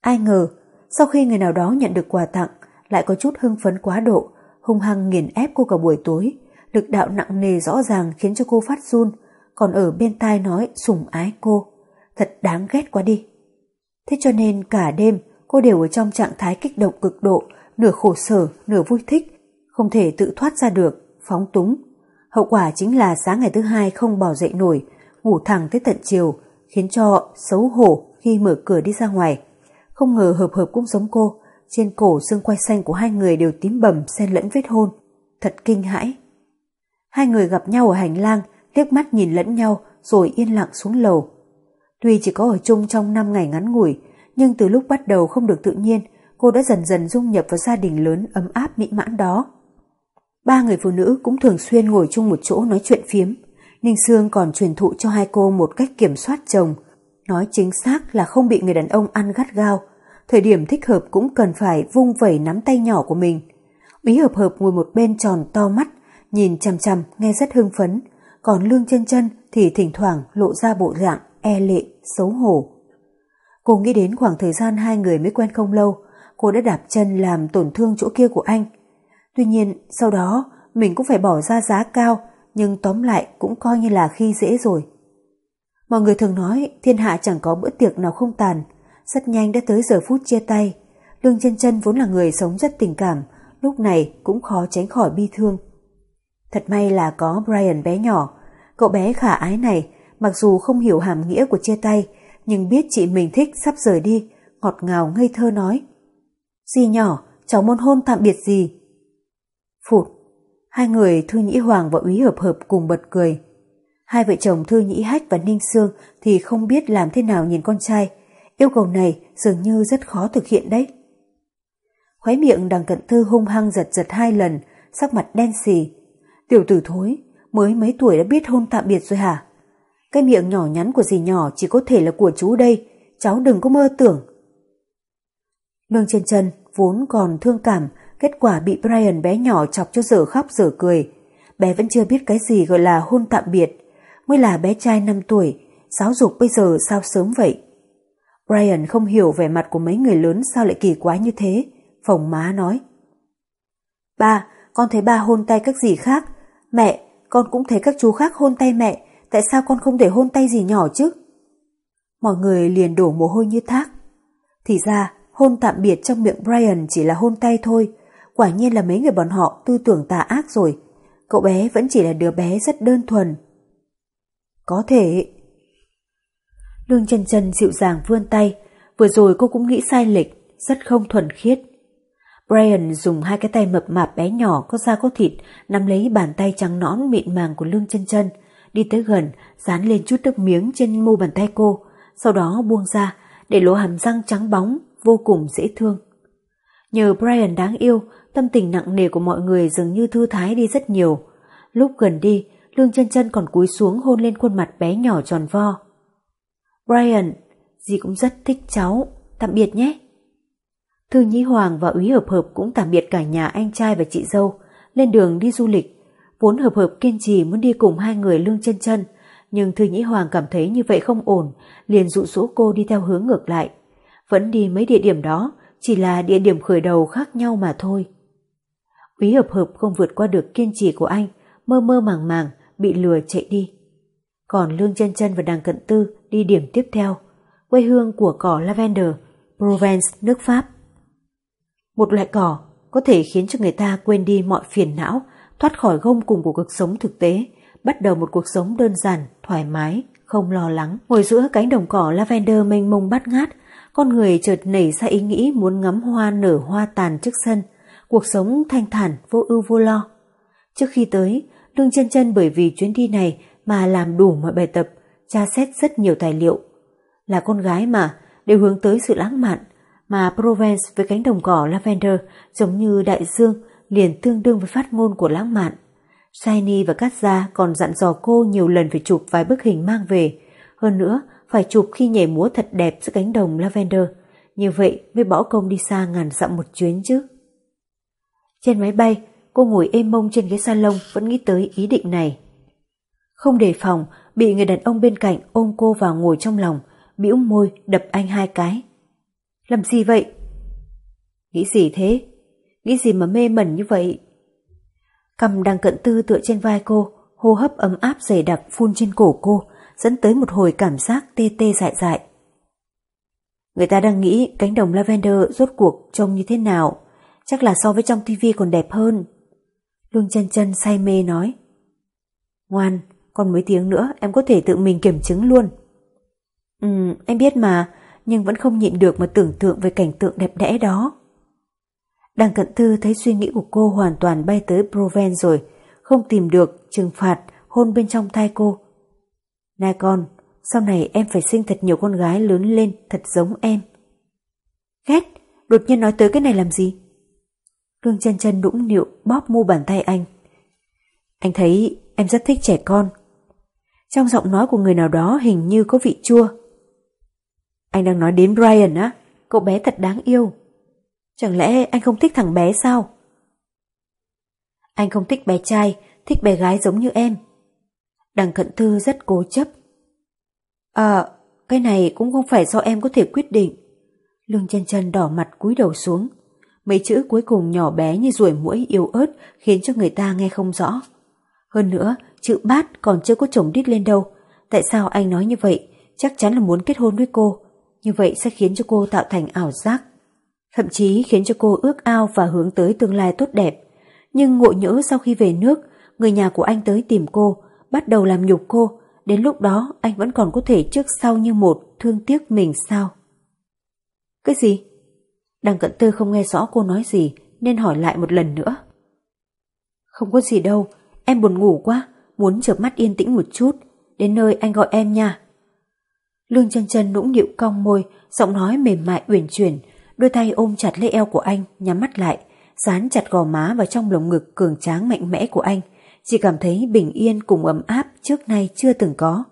Ai ngờ, sau khi người nào đó nhận được quà tặng, lại có chút hưng phấn quá độ, hung hăng nghiền ép cô cả buổi tối, lực đạo nặng nề rõ ràng khiến cho cô phát run, còn ở bên tai nói sủng ái cô. Thật đáng ghét quá đi. Thế cho nên cả đêm cô đều ở trong trạng thái kích động cực độ, nửa khổ sở, nửa vui thích, không thể tự thoát ra được, phóng túng. Hậu quả chính là sáng ngày thứ hai không bỏ dậy nổi, ngủ thẳng tới tận chiều, khiến cho xấu hổ khi mở cửa đi ra ngoài. Không ngờ hợp hợp cũng giống cô, trên cổ xương quai xanh của hai người đều tím bầm xen lẫn vết hôn. Thật kinh hãi. Hai người gặp nhau ở hành lang, liếc mắt nhìn lẫn nhau rồi yên lặng xuống lầu. Tuy chỉ có ở chung trong 5 ngày ngắn ngủi, nhưng từ lúc bắt đầu không được tự nhiên, cô đã dần dần dung nhập vào gia đình lớn ấm áp mỹ mãn đó. Ba người phụ nữ cũng thường xuyên ngồi chung một chỗ nói chuyện phiếm. Ninh Sương còn truyền thụ cho hai cô một cách kiểm soát chồng. Nói chính xác là không bị người đàn ông ăn gắt gao. Thời điểm thích hợp cũng cần phải vung vẩy nắm tay nhỏ của mình. Úy hợp hợp ngồi một bên tròn to mắt, nhìn chằm chằm nghe rất hưng phấn. Còn Lương chân chân thì thỉnh thoảng lộ ra bộ dạng e lệ, xấu hổ. Cô nghĩ đến khoảng thời gian hai người mới quen không lâu, cô đã đạp chân làm tổn thương chỗ kia của anh. Tuy nhiên, sau đó mình cũng phải bỏ ra giá cao, nhưng tóm lại cũng coi như là khi dễ rồi. Mọi người thường nói thiên hạ chẳng có bữa tiệc nào không tàn, rất nhanh đã tới giờ phút chia tay. Lương chân chân vốn là người sống rất tình cảm, lúc này cũng khó tránh khỏi bi thương. Thật may là có Brian bé nhỏ, cậu bé khả ái này, mặc dù không hiểu hàm nghĩa của chia tay, nhưng biết chị mình thích sắp rời đi, ngọt ngào ngây thơ nói. Dì nhỏ, cháu muốn hôn tạm biệt gì? Phụt, hai người Thư Nhĩ Hoàng và Úy Hợp Hợp cùng bật cười. Hai vợ chồng Thư Nhĩ Hách và Ninh Sương thì không biết làm thế nào nhìn con trai. Yêu cầu này dường như rất khó thực hiện đấy. Khóe miệng đằng cận thư hung hăng giật giật hai lần, sắc mặt đen xì. Tiểu tử thối, mới mấy tuổi đã biết hôn tạm biệt rồi hả? Cái miệng nhỏ nhắn của dì nhỏ chỉ có thể là của chú đây, cháu đừng có mơ tưởng. Lương trên chân vốn còn thương cảm, kết quả bị Brian bé nhỏ chọc cho dở khóc dở cười. Bé vẫn chưa biết cái gì gọi là hôn tạm biệt, mới là bé trai 5 tuổi, giáo dục bây giờ sao sớm vậy. Brian không hiểu vẻ mặt của mấy người lớn sao lại kỳ quái như thế, phòng má nói. Ba, con thấy ba hôn tay các dì khác, mẹ, con cũng thấy các chú khác hôn tay mẹ, tại sao con không để hôn tay gì nhỏ chứ? Mọi người liền đổ mồ hôi như thác. Thì ra, hôn tạm biệt trong miệng Brian chỉ là hôn tay thôi, quả nhiên là mấy người bọn họ tư tưởng tà ác rồi. Cậu bé vẫn chỉ là đứa bé rất đơn thuần. Có thể... Lương chân chân dịu dàng vươn tay, vừa rồi cô cũng nghĩ sai lệch, rất không thuần khiết. Brian dùng hai cái tay mập mạp bé nhỏ có da có thịt nắm lấy bàn tay trắng nõn mịn màng của lương chân chân, đi tới gần, dán lên chút nước miếng trên mu bàn tay cô, sau đó buông ra để lỗ hàm răng trắng bóng, vô cùng dễ thương. Nhờ Brian đáng yêu, tâm tình nặng nề của mọi người dường như thư thái đi rất nhiều. Lúc gần đi, Lương chân chân còn cúi xuống hôn lên khuôn mặt bé nhỏ tròn vo. Brian, dì cũng rất thích cháu, tạm biệt nhé. Thư Nhĩ Hoàng và Úy Hợp Hợp cũng tạm biệt cả nhà anh trai và chị dâu, lên đường đi du lịch. Vốn Hợp Hợp kiên trì muốn đi cùng hai người Lương chân chân, nhưng Thư Nhĩ Hoàng cảm thấy như vậy không ổn, liền dụ dỗ cô đi theo hướng ngược lại. Vẫn đi mấy địa điểm đó, chỉ là địa điểm khởi đầu khác nhau mà thôi quý Hợp Hợp không vượt qua được kiên trì của anh, mơ mơ màng màng, bị lừa chạy đi. Còn Lương chân chân và Đàng Cận Tư đi điểm tiếp theo, quê hương của cỏ lavender, Provence, nước Pháp. Một loại cỏ có thể khiến cho người ta quên đi mọi phiền não, thoát khỏi gông cùng của cuộc sống thực tế, bắt đầu một cuộc sống đơn giản, thoải mái, không lo lắng. Ngồi giữa cánh đồng cỏ lavender mênh mông bát ngát, con người chợt nảy ra ý nghĩ muốn ngắm hoa nở hoa tàn trước sân, cuộc sống thanh thản, vô ưu vô lo. Trước khi tới, Lương chân chân bởi vì chuyến đi này mà làm đủ mọi bài tập, tra xét rất nhiều tài liệu. Là con gái mà, đều hướng tới sự lãng mạn, mà Provence với cánh đồng cỏ lavender giống như đại dương liền tương đương với phát ngôn của lãng mạn. Shiny và Katja còn dặn dò cô nhiều lần phải chụp vài bức hình mang về. Hơn nữa, phải chụp khi nhảy múa thật đẹp giữa cánh đồng lavender. Như vậy mới bỏ công đi xa ngàn dặm một chuyến chứ. Trên máy bay, cô ngồi êm mông trên ghế salon vẫn nghĩ tới ý định này. Không đề phòng, bị người đàn ông bên cạnh ôm cô vào ngồi trong lòng, bĩu môi đập anh hai cái. Làm gì vậy? Nghĩ gì thế? Nghĩ gì mà mê mẩn như vậy? Cầm đang cận tư tựa trên vai cô, hô hấp ấm áp dày đặc phun trên cổ cô, dẫn tới một hồi cảm giác tê tê dại dại. Người ta đang nghĩ cánh đồng lavender rốt cuộc trông như thế nào, chắc là so với trong tivi còn đẹp hơn. Lương chân chân say mê nói. Ngoan, còn mấy tiếng nữa em có thể tự mình kiểm chứng luôn. Ừ, em biết mà, nhưng vẫn không nhịn được mà tưởng tượng về cảnh tượng đẹp đẽ đó. Đằng cận thư thấy suy nghĩ của cô hoàn toàn bay tới Provence rồi, không tìm được trừng phạt hôn bên trong thai cô. Này con, sau này em phải sinh thật nhiều con gái lớn lên thật giống em. Ghét, đột nhiên nói tới cái này làm gì? Lương chân chân đũng nịu bóp mu bàn tay anh. Anh thấy em rất thích trẻ con. Trong giọng nói của người nào đó hình như có vị chua. Anh đang nói đến Brian á, cậu bé thật đáng yêu. Chẳng lẽ anh không thích thằng bé sao? Anh không thích bé trai, thích bé gái giống như em. Đằng cận thư rất cố chấp. À, cái này cũng không phải do em có thể quyết định. Lương chân chân đỏ mặt cúi đầu xuống. Mấy chữ cuối cùng nhỏ bé như ruồi mũi yếu ớt khiến cho người ta nghe không rõ. Hơn nữa, chữ bát còn chưa có chồng đít lên đâu. Tại sao anh nói như vậy? Chắc chắn là muốn kết hôn với cô. Như vậy sẽ khiến cho cô tạo thành ảo giác. Thậm chí khiến cho cô ước ao và hướng tới tương lai tốt đẹp. Nhưng ngộ nhỡ sau khi về nước, người nhà của anh tới tìm cô, bắt đầu làm nhục cô. Đến lúc đó anh vẫn còn có thể trước sau như một thương tiếc mình sao? Cái gì? Đằng cận tư không nghe rõ cô nói gì nên hỏi lại một lần nữa. Không có gì đâu, em buồn ngủ quá, muốn chợp mắt yên tĩnh một chút, đến nơi anh gọi em nha. Lương chân chân nũng nịu cong môi, giọng nói mềm mại uyển chuyển, đôi tay ôm chặt lấy eo của anh, nhắm mắt lại, dán chặt gò má vào trong lồng ngực cường tráng mạnh mẽ của anh, chỉ cảm thấy bình yên cùng ấm áp trước nay chưa từng có.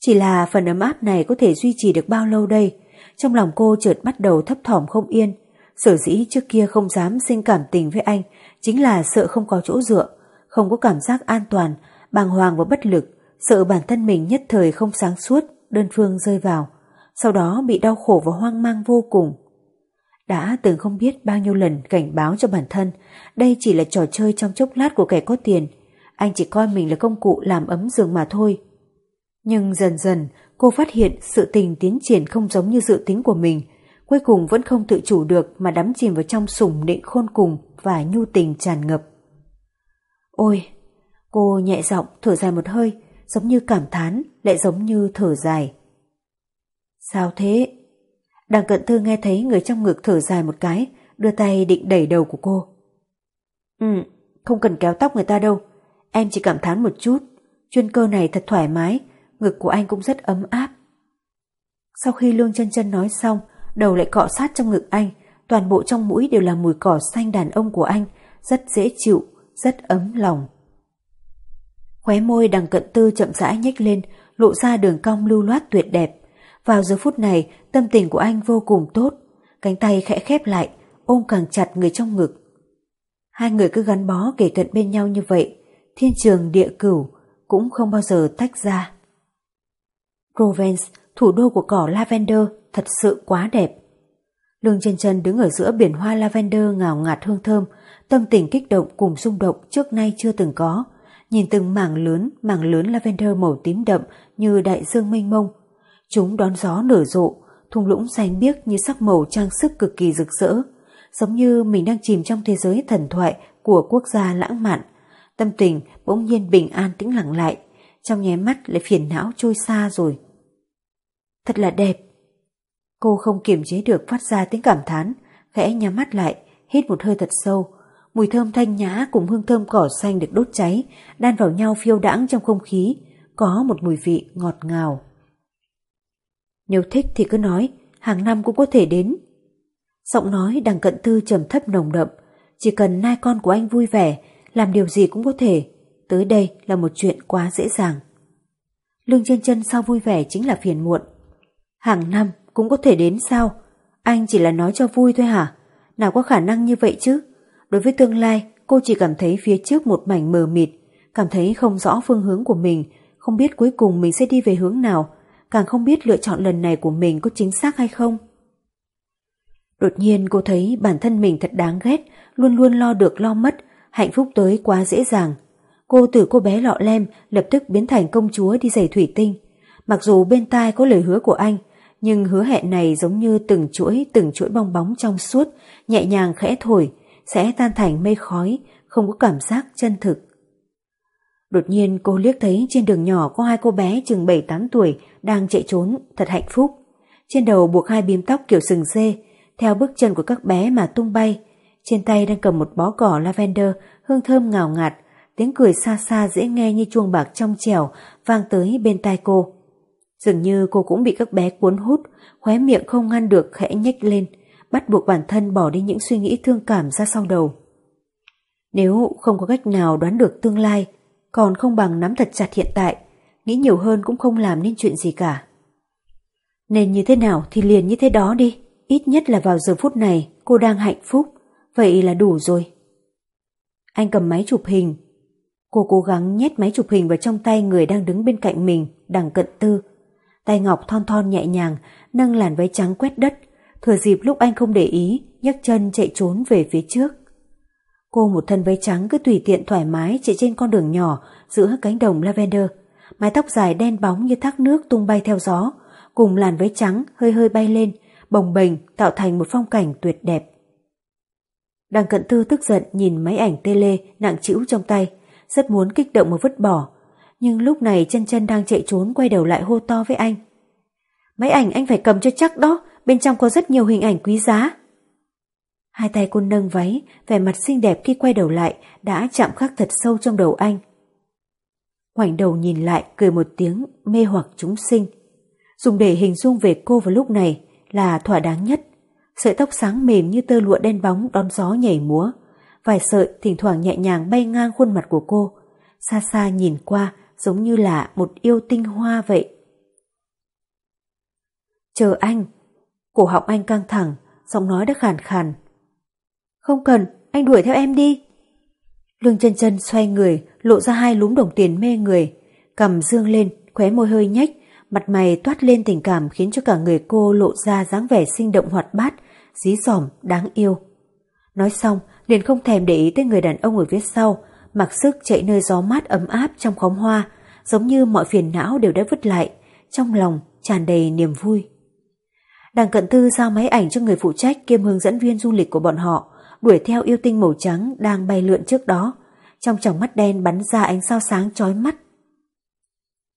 Chỉ là phần ấm áp này có thể duy trì được bao lâu đây? Trong lòng cô chợt bắt đầu thấp thỏm không yên. Sở dĩ trước kia không dám sinh cảm tình với anh chính là sợ không có chỗ dựa, không có cảm giác an toàn, bàng hoàng và bất lực, sợ bản thân mình nhất thời không sáng suốt, đơn phương rơi vào, sau đó bị đau khổ và hoang mang vô cùng. Đã từng không biết bao nhiêu lần cảnh báo cho bản thân, đây chỉ là trò chơi trong chốc lát của kẻ có tiền, anh chỉ coi mình là công cụ làm ấm giường mà thôi. Nhưng dần dần cô phát hiện sự tình tiến triển không giống như dự tính của mình, cuối cùng vẫn không tự chủ được mà đắm chìm vào trong sủng nịnh khôn cùng và nhu tình tràn ngập. Ôi, cô nhẹ giọng thở dài một hơi, giống như cảm thán, lại giống như thở dài. Sao thế? Đằng cận thư nghe thấy người trong ngực thở dài một cái, đưa tay định đẩy đầu của cô. Ừ, không cần kéo tóc người ta đâu, em chỉ cảm thán một chút, chuyên cơ này thật thoải mái, ngực của anh cũng rất ấm áp. Sau khi Lương chân chân nói xong, đầu lại cọ sát trong ngực anh, toàn bộ trong mũi đều là mùi cỏ xanh đàn ông của anh, rất dễ chịu, rất ấm lòng. Khóe môi đằng cận tư chậm rãi nhếch lên, lộ ra đường cong lưu loát tuyệt đẹp. Vào giờ phút này, tâm tình của anh vô cùng tốt, cánh tay khẽ khép lại, ôm càng chặt người trong ngực. Hai người cứ gắn bó kể cận bên nhau như vậy, thiên trường địa cửu cũng không bao giờ tách ra. Provence, thủ đô của cỏ lavender, thật sự quá đẹp. Lương chân chân đứng ở giữa biển hoa lavender ngào ngạt hương thơm, tâm tình kích động cùng rung động trước nay chưa từng có. Nhìn từng mảng lớn, mảng lớn lavender màu tím đậm như đại dương mênh mông. Chúng đón gió nở rộ, thung lũng xanh biếc như sắc màu trang sức cực kỳ rực rỡ. Giống như mình đang chìm trong thế giới thần thoại của quốc gia lãng mạn. Tâm tình bỗng nhiên bình an tĩnh lặng lại, trong nháy mắt lại phiền não trôi xa rồi. Thật là đẹp. Cô không kiềm chế được phát ra tiếng cảm thán, khẽ nhắm mắt lại, hít một hơi thật sâu. Mùi thơm thanh nhã cùng hương thơm cỏ xanh được đốt cháy, đan vào nhau phiêu đãng trong không khí, có một mùi vị ngọt ngào. Nếu thích thì cứ nói, hàng năm cũng có thể đến. Giọng nói đằng cận tư trầm thấp nồng đậm, chỉ cần nai con của anh vui vẻ, làm điều gì cũng có thể. Tới đây là một chuyện quá dễ dàng. Lương chân chân sao vui vẻ chính là phiền muộn. Hàng năm cũng có thể đến sao? Anh chỉ là nói cho vui thôi hả? Nào có khả năng như vậy chứ? Đối với tương lai, cô chỉ cảm thấy phía trước một mảnh mờ mịt, cảm thấy không rõ phương hướng của mình, không biết cuối cùng mình sẽ đi về hướng nào, càng không biết lựa chọn lần này của mình có chính xác hay không. Đột nhiên cô thấy bản thân mình thật đáng ghét, luôn luôn lo được lo mất, hạnh phúc tới quá dễ dàng. Cô từ cô bé lọ lem lập tức biến thành công chúa đi giày thủy tinh. Mặc dù bên tai có lời hứa của anh, nhưng hứa hẹn này giống như từng chuỗi từng chuỗi bong bóng trong suốt, nhẹ nhàng khẽ thổi, sẽ tan thành mây khói, không có cảm giác chân thực. Đột nhiên cô liếc thấy trên đường nhỏ có hai cô bé chừng 7-8 tuổi đang chạy trốn, thật hạnh phúc. Trên đầu buộc hai bím tóc kiểu sừng dê, theo bước chân của các bé mà tung bay. Trên tay đang cầm một bó cỏ lavender, hương thơm ngào ngạt, tiếng cười xa xa dễ nghe như chuông bạc trong trẻo vang tới bên tai cô. Dường như cô cũng bị các bé cuốn hút, khóe miệng không ngăn được khẽ nhếch lên, bắt buộc bản thân bỏ đi những suy nghĩ thương cảm ra sau đầu. Nếu không có cách nào đoán được tương lai, còn không bằng nắm thật chặt hiện tại, nghĩ nhiều hơn cũng không làm nên chuyện gì cả. Nên như thế nào thì liền như thế đó đi, ít nhất là vào giờ phút này cô đang hạnh phúc, vậy là đủ rồi. Anh cầm máy chụp hình. Cô cố gắng nhét máy chụp hình vào trong tay người đang đứng bên cạnh mình, đằng cận tư, tay ngọc thon thon nhẹ nhàng nâng làn váy trắng quét đất, thừa dịp lúc anh không để ý, nhấc chân chạy trốn về phía trước. Cô một thân váy trắng cứ tùy tiện thoải mái chạy trên con đường nhỏ giữa cánh đồng lavender, mái tóc dài đen bóng như thác nước tung bay theo gió, cùng làn váy trắng hơi hơi bay lên, bồng bềnh tạo thành một phong cảnh tuyệt đẹp. Đằng cận tư tức giận nhìn máy ảnh tele nặng trĩu trong tay, rất muốn kích động mà vứt bỏ, nhưng lúc này chân chân đang chạy trốn quay đầu lại hô to với anh. Máy ảnh anh phải cầm cho chắc đó, bên trong có rất nhiều hình ảnh quý giá. Hai tay cô nâng váy, vẻ mặt xinh đẹp khi quay đầu lại đã chạm khắc thật sâu trong đầu anh. Ngoảnh đầu nhìn lại cười một tiếng mê hoặc chúng sinh. Dùng để hình dung về cô vào lúc này là thỏa đáng nhất. Sợi tóc sáng mềm như tơ lụa đen bóng đón gió nhảy múa. Vài sợi thỉnh thoảng nhẹ nhàng bay ngang khuôn mặt của cô. Xa xa nhìn qua giống như là một yêu tinh hoa vậy. Chờ anh. Cổ họng anh căng thẳng, giọng nói đã khàn khàn. Không cần, anh đuổi theo em đi. Lương chân chân xoay người, lộ ra hai lúm đồng tiền mê người, cầm dương lên, khóe môi hơi nhếch, mặt mày toát lên tình cảm khiến cho cả người cô lộ ra dáng vẻ sinh động hoạt bát, dí dỏm, đáng yêu. Nói xong, liền không thèm để ý tới người đàn ông ở phía sau, mặc sức chạy nơi gió mát ấm áp trong khóm hoa, giống như mọi phiền não đều đã vứt lại, trong lòng tràn đầy niềm vui. Đằng cận tư giao máy ảnh cho người phụ trách kiêm hướng dẫn viên du lịch của bọn họ, đuổi theo yêu tinh màu trắng đang bay lượn trước đó, trong tròng mắt đen bắn ra ánh sao sáng chói mắt.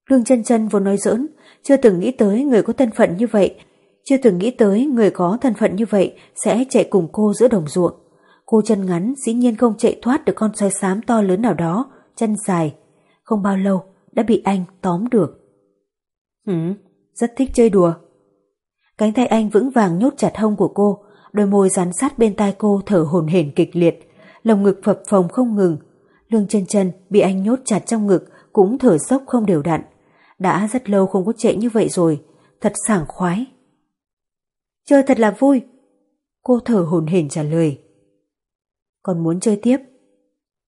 Lương chân chân vốn nói giỡn, chưa từng nghĩ tới người có thân phận như vậy, Chưa từng nghĩ tới người có thân phận như vậy sẽ chạy cùng cô giữa đồng ruộng. Cô chân ngắn dĩ nhiên không chạy thoát được con sói xám to lớn nào đó, chân dài. Không bao lâu đã bị anh tóm được. Ừ, rất thích chơi đùa. Cánh tay anh vững vàng nhốt chặt hông của cô, đôi môi dán sát bên tai cô thở hổn hển kịch liệt, lồng ngực phập phồng không ngừng. Lương chân chân bị anh nhốt chặt trong ngực cũng thở sốc không đều đặn. Đã rất lâu không có trệ như vậy rồi, thật sảng khoái. Chơi thật là vui. Cô thở hổn hển trả lời. Còn muốn chơi tiếp?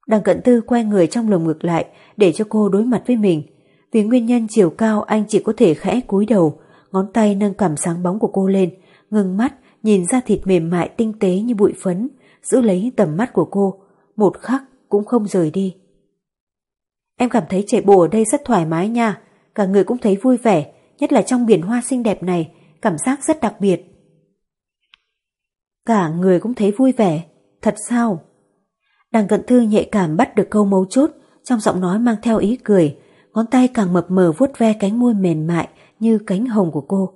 Đằng cận tư quay người trong lồng ngược lại để cho cô đối mặt với mình. Vì nguyên nhân chiều cao anh chỉ có thể khẽ cúi đầu, ngón tay nâng cảm sáng bóng của cô lên, ngừng mắt nhìn ra thịt mềm mại tinh tế như bụi phấn, giữ lấy tầm mắt của cô, một khắc cũng không rời đi. Em cảm thấy chạy bộ ở đây rất thoải mái nha, cả người cũng thấy vui vẻ, nhất là trong biển hoa xinh đẹp này, cảm giác rất đặc biệt. Cả người cũng thấy vui vẻ, thật sao? Đằng cận thư nhạy cảm bắt được câu mấu chốt, trong giọng nói mang theo ý cười, ngón tay càng mập mờ vuốt ve cánh môi mềm mại như cánh hồng của cô.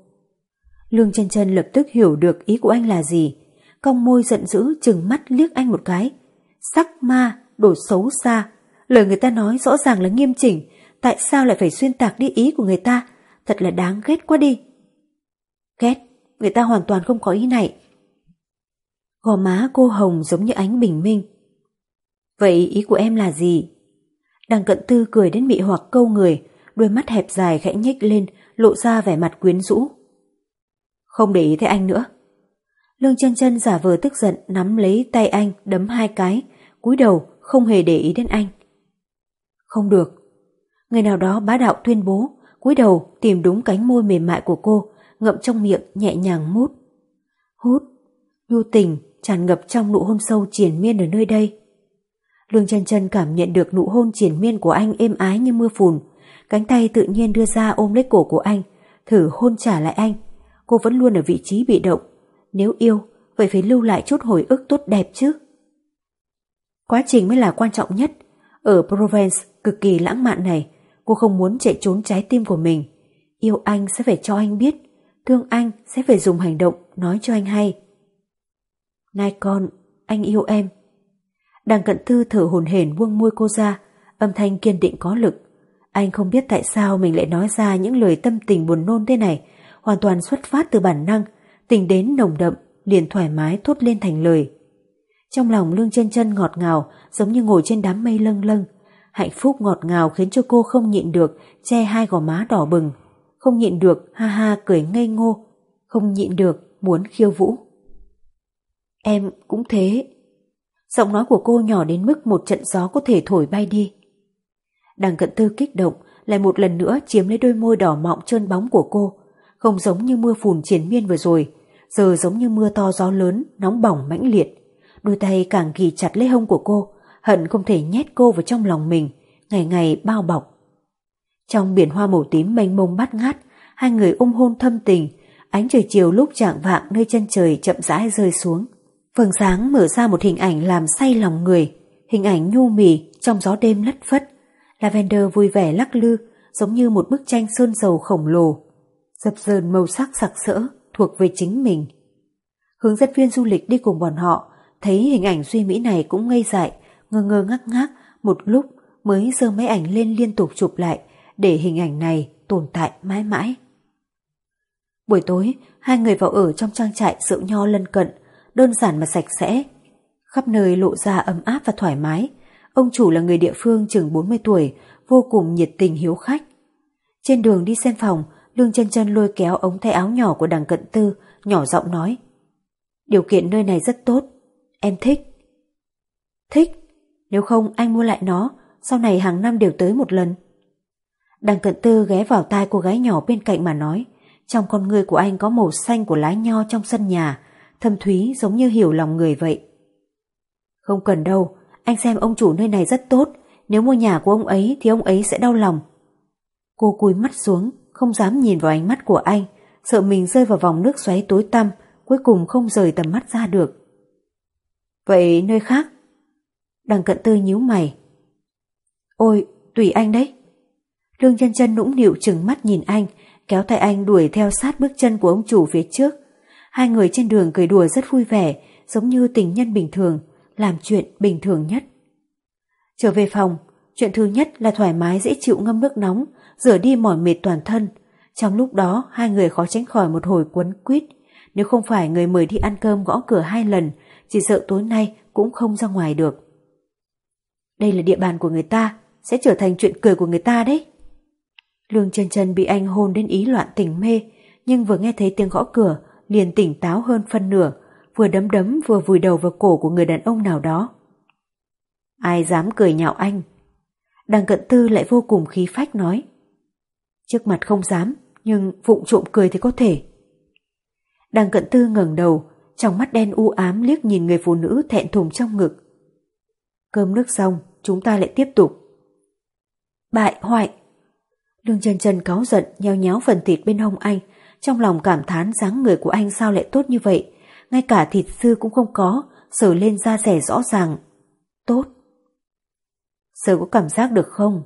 Lương chân chân lập tức hiểu được ý của anh là gì, cong môi giận dữ chừng mắt liếc anh một cái. Sắc ma, đồ xấu xa, lời người ta nói rõ ràng là nghiêm chỉnh, tại sao lại phải xuyên tạc đi ý của người ta, thật là đáng ghét quá đi. Ghét, người ta hoàn toàn không có ý này. Gò má cô hồng giống như ánh bình minh. Vậy ý của em là gì? Đằng cận tư cười đến mị hoặc câu người, đôi mắt hẹp dài khẽ nhếch lên, lộ ra vẻ mặt quyến rũ. Không để ý thấy anh nữa. Lương chân chân giả vờ tức giận nắm lấy tay anh đấm hai cái, cúi đầu không hề để ý đến anh. Không được. Người nào đó bá đạo tuyên bố, cúi đầu tìm đúng cánh môi mềm mại của cô, ngậm trong miệng nhẹ nhàng mút. Hút, nhu tình tràn ngập trong nụ hôn sâu triển miên ở nơi đây. Lương chân chân cảm nhận được nụ hôn triển miên của anh êm ái như mưa phùn, cánh tay tự nhiên đưa ra ôm lấy cổ của anh, thử hôn trả lại anh. Cô vẫn luôn ở vị trí bị động, nếu yêu, vậy phải lưu lại chút hồi ức tốt đẹp chứ. Quá trình mới là quan trọng nhất. Ở Provence cực kỳ lãng mạn này, cô không muốn chạy trốn trái tim của mình. Yêu anh sẽ phải cho anh biết, thương anh sẽ phải dùng hành động nói cho anh hay. Này con, anh yêu em. Đằng cận thư thở hồn hển buông môi cô ra, âm thanh kiên định có lực. Anh không biết tại sao mình lại nói ra những lời tâm tình buồn nôn thế này, hoàn toàn xuất phát từ bản năng, tình đến nồng đậm, liền thoải mái thốt lên thành lời. Trong lòng lương chân chân ngọt ngào, giống như ngồi trên đám mây lâng lâng. Hạnh phúc ngọt ngào khiến cho cô không nhịn được, che hai gò má đỏ bừng. Không nhịn được, ha ha cười ngây ngô. Không nhịn được, muốn khiêu vũ. Em cũng thế. Giọng nói của cô nhỏ đến mức một trận gió có thể thổi bay đi. Đằng cận tư kích động, lại một lần nữa chiếm lấy đôi môi đỏ mọng trơn bóng của cô. Không giống như mưa phùn triển miên vừa rồi, giờ giống như mưa to gió lớn, nóng bỏng mãnh liệt. Đôi tay càng ghi chặt lấy hông của cô, hận không thể nhét cô vào trong lòng mình, ngày ngày bao bọc. Trong biển hoa màu tím mênh mông bát ngát, hai người ôm hôn thâm tình, ánh trời chiều lúc trạng vạng nơi chân trời chậm rãi rơi xuống. Vầng sáng mở ra một hình ảnh làm say lòng người, hình ảnh nhu mì trong gió đêm lất phất. Lavender vui vẻ lắc lư, giống như một bức tranh sơn dầu khổng lồ, dập dờn màu sắc sặc sỡ thuộc về chính mình. Hướng dẫn viên du lịch đi cùng bọn họ, thấy hình ảnh duy mỹ này cũng ngây dại, ngơ ngơ ngác ngác một lúc mới giơ máy ảnh lên liên tục chụp lại để hình ảnh này tồn tại mãi mãi. Buổi tối, hai người vào ở trong trang trại rượu nho lân cận, đơn giản mà sạch sẽ. Khắp nơi lộ ra ấm áp và thoải mái. Ông chủ là người địa phương chừng 40 tuổi, vô cùng nhiệt tình hiếu khách. Trên đường đi xem phòng, Lương chân chân lôi kéo ống tay áo nhỏ của đằng cận tư, nhỏ giọng nói. Điều kiện nơi này rất tốt, em thích. Thích, nếu không anh mua lại nó, sau này hàng năm đều tới một lần. Đằng cận tư ghé vào tai cô gái nhỏ bên cạnh mà nói, trong con người của anh có màu xanh của lá nho trong sân nhà, thâm thúy giống như hiểu lòng người vậy. Không cần đâu, anh xem ông chủ nơi này rất tốt, nếu mua nhà của ông ấy thì ông ấy sẽ đau lòng. Cô cúi mắt xuống, không dám nhìn vào ánh mắt của anh, sợ mình rơi vào vòng nước xoáy tối tăm, cuối cùng không rời tầm mắt ra được. Vậy nơi khác? Đằng cận tư nhíu mày. Ôi, tùy anh đấy. Lương chân chân nũng nịu chừng mắt nhìn anh, kéo tay anh đuổi theo sát bước chân của ông chủ phía trước. Hai người trên đường cười đùa rất vui vẻ, giống như tình nhân bình thường, làm chuyện bình thường nhất. Trở về phòng, chuyện thứ nhất là thoải mái dễ chịu ngâm nước nóng, rửa đi mỏi mệt toàn thân. Trong lúc đó, hai người khó tránh khỏi một hồi quấn quýt. Nếu không phải người mời đi ăn cơm gõ cửa hai lần, chỉ sợ tối nay cũng không ra ngoài được. Đây là địa bàn của người ta, sẽ trở thành chuyện cười của người ta đấy. Lương chân chân bị anh hôn đến ý loạn tỉnh mê, nhưng vừa nghe thấy tiếng gõ cửa, liền tỉnh táo hơn phân nửa, vừa đấm đấm vừa vùi đầu vào cổ của người đàn ông nào đó. Ai dám cười nhạo anh? Đằng cận tư lại vô cùng khí phách nói. Trước mặt không dám, nhưng vụng trộm cười thì có thể. Đằng cận tư ngẩng đầu, trong mắt đen u ám liếc nhìn người phụ nữ thẹn thùng trong ngực. Cơm nước xong, chúng ta lại tiếp tục. Bại hoại! Lương chân chân cáu giận nheo nhéo phần thịt bên hông anh, trong lòng cảm thán dáng người của anh sao lại tốt như vậy, ngay cả thịt sư cũng không có, sờ lên da rẻ rõ ràng. Tốt. Sờ có cảm giác được không?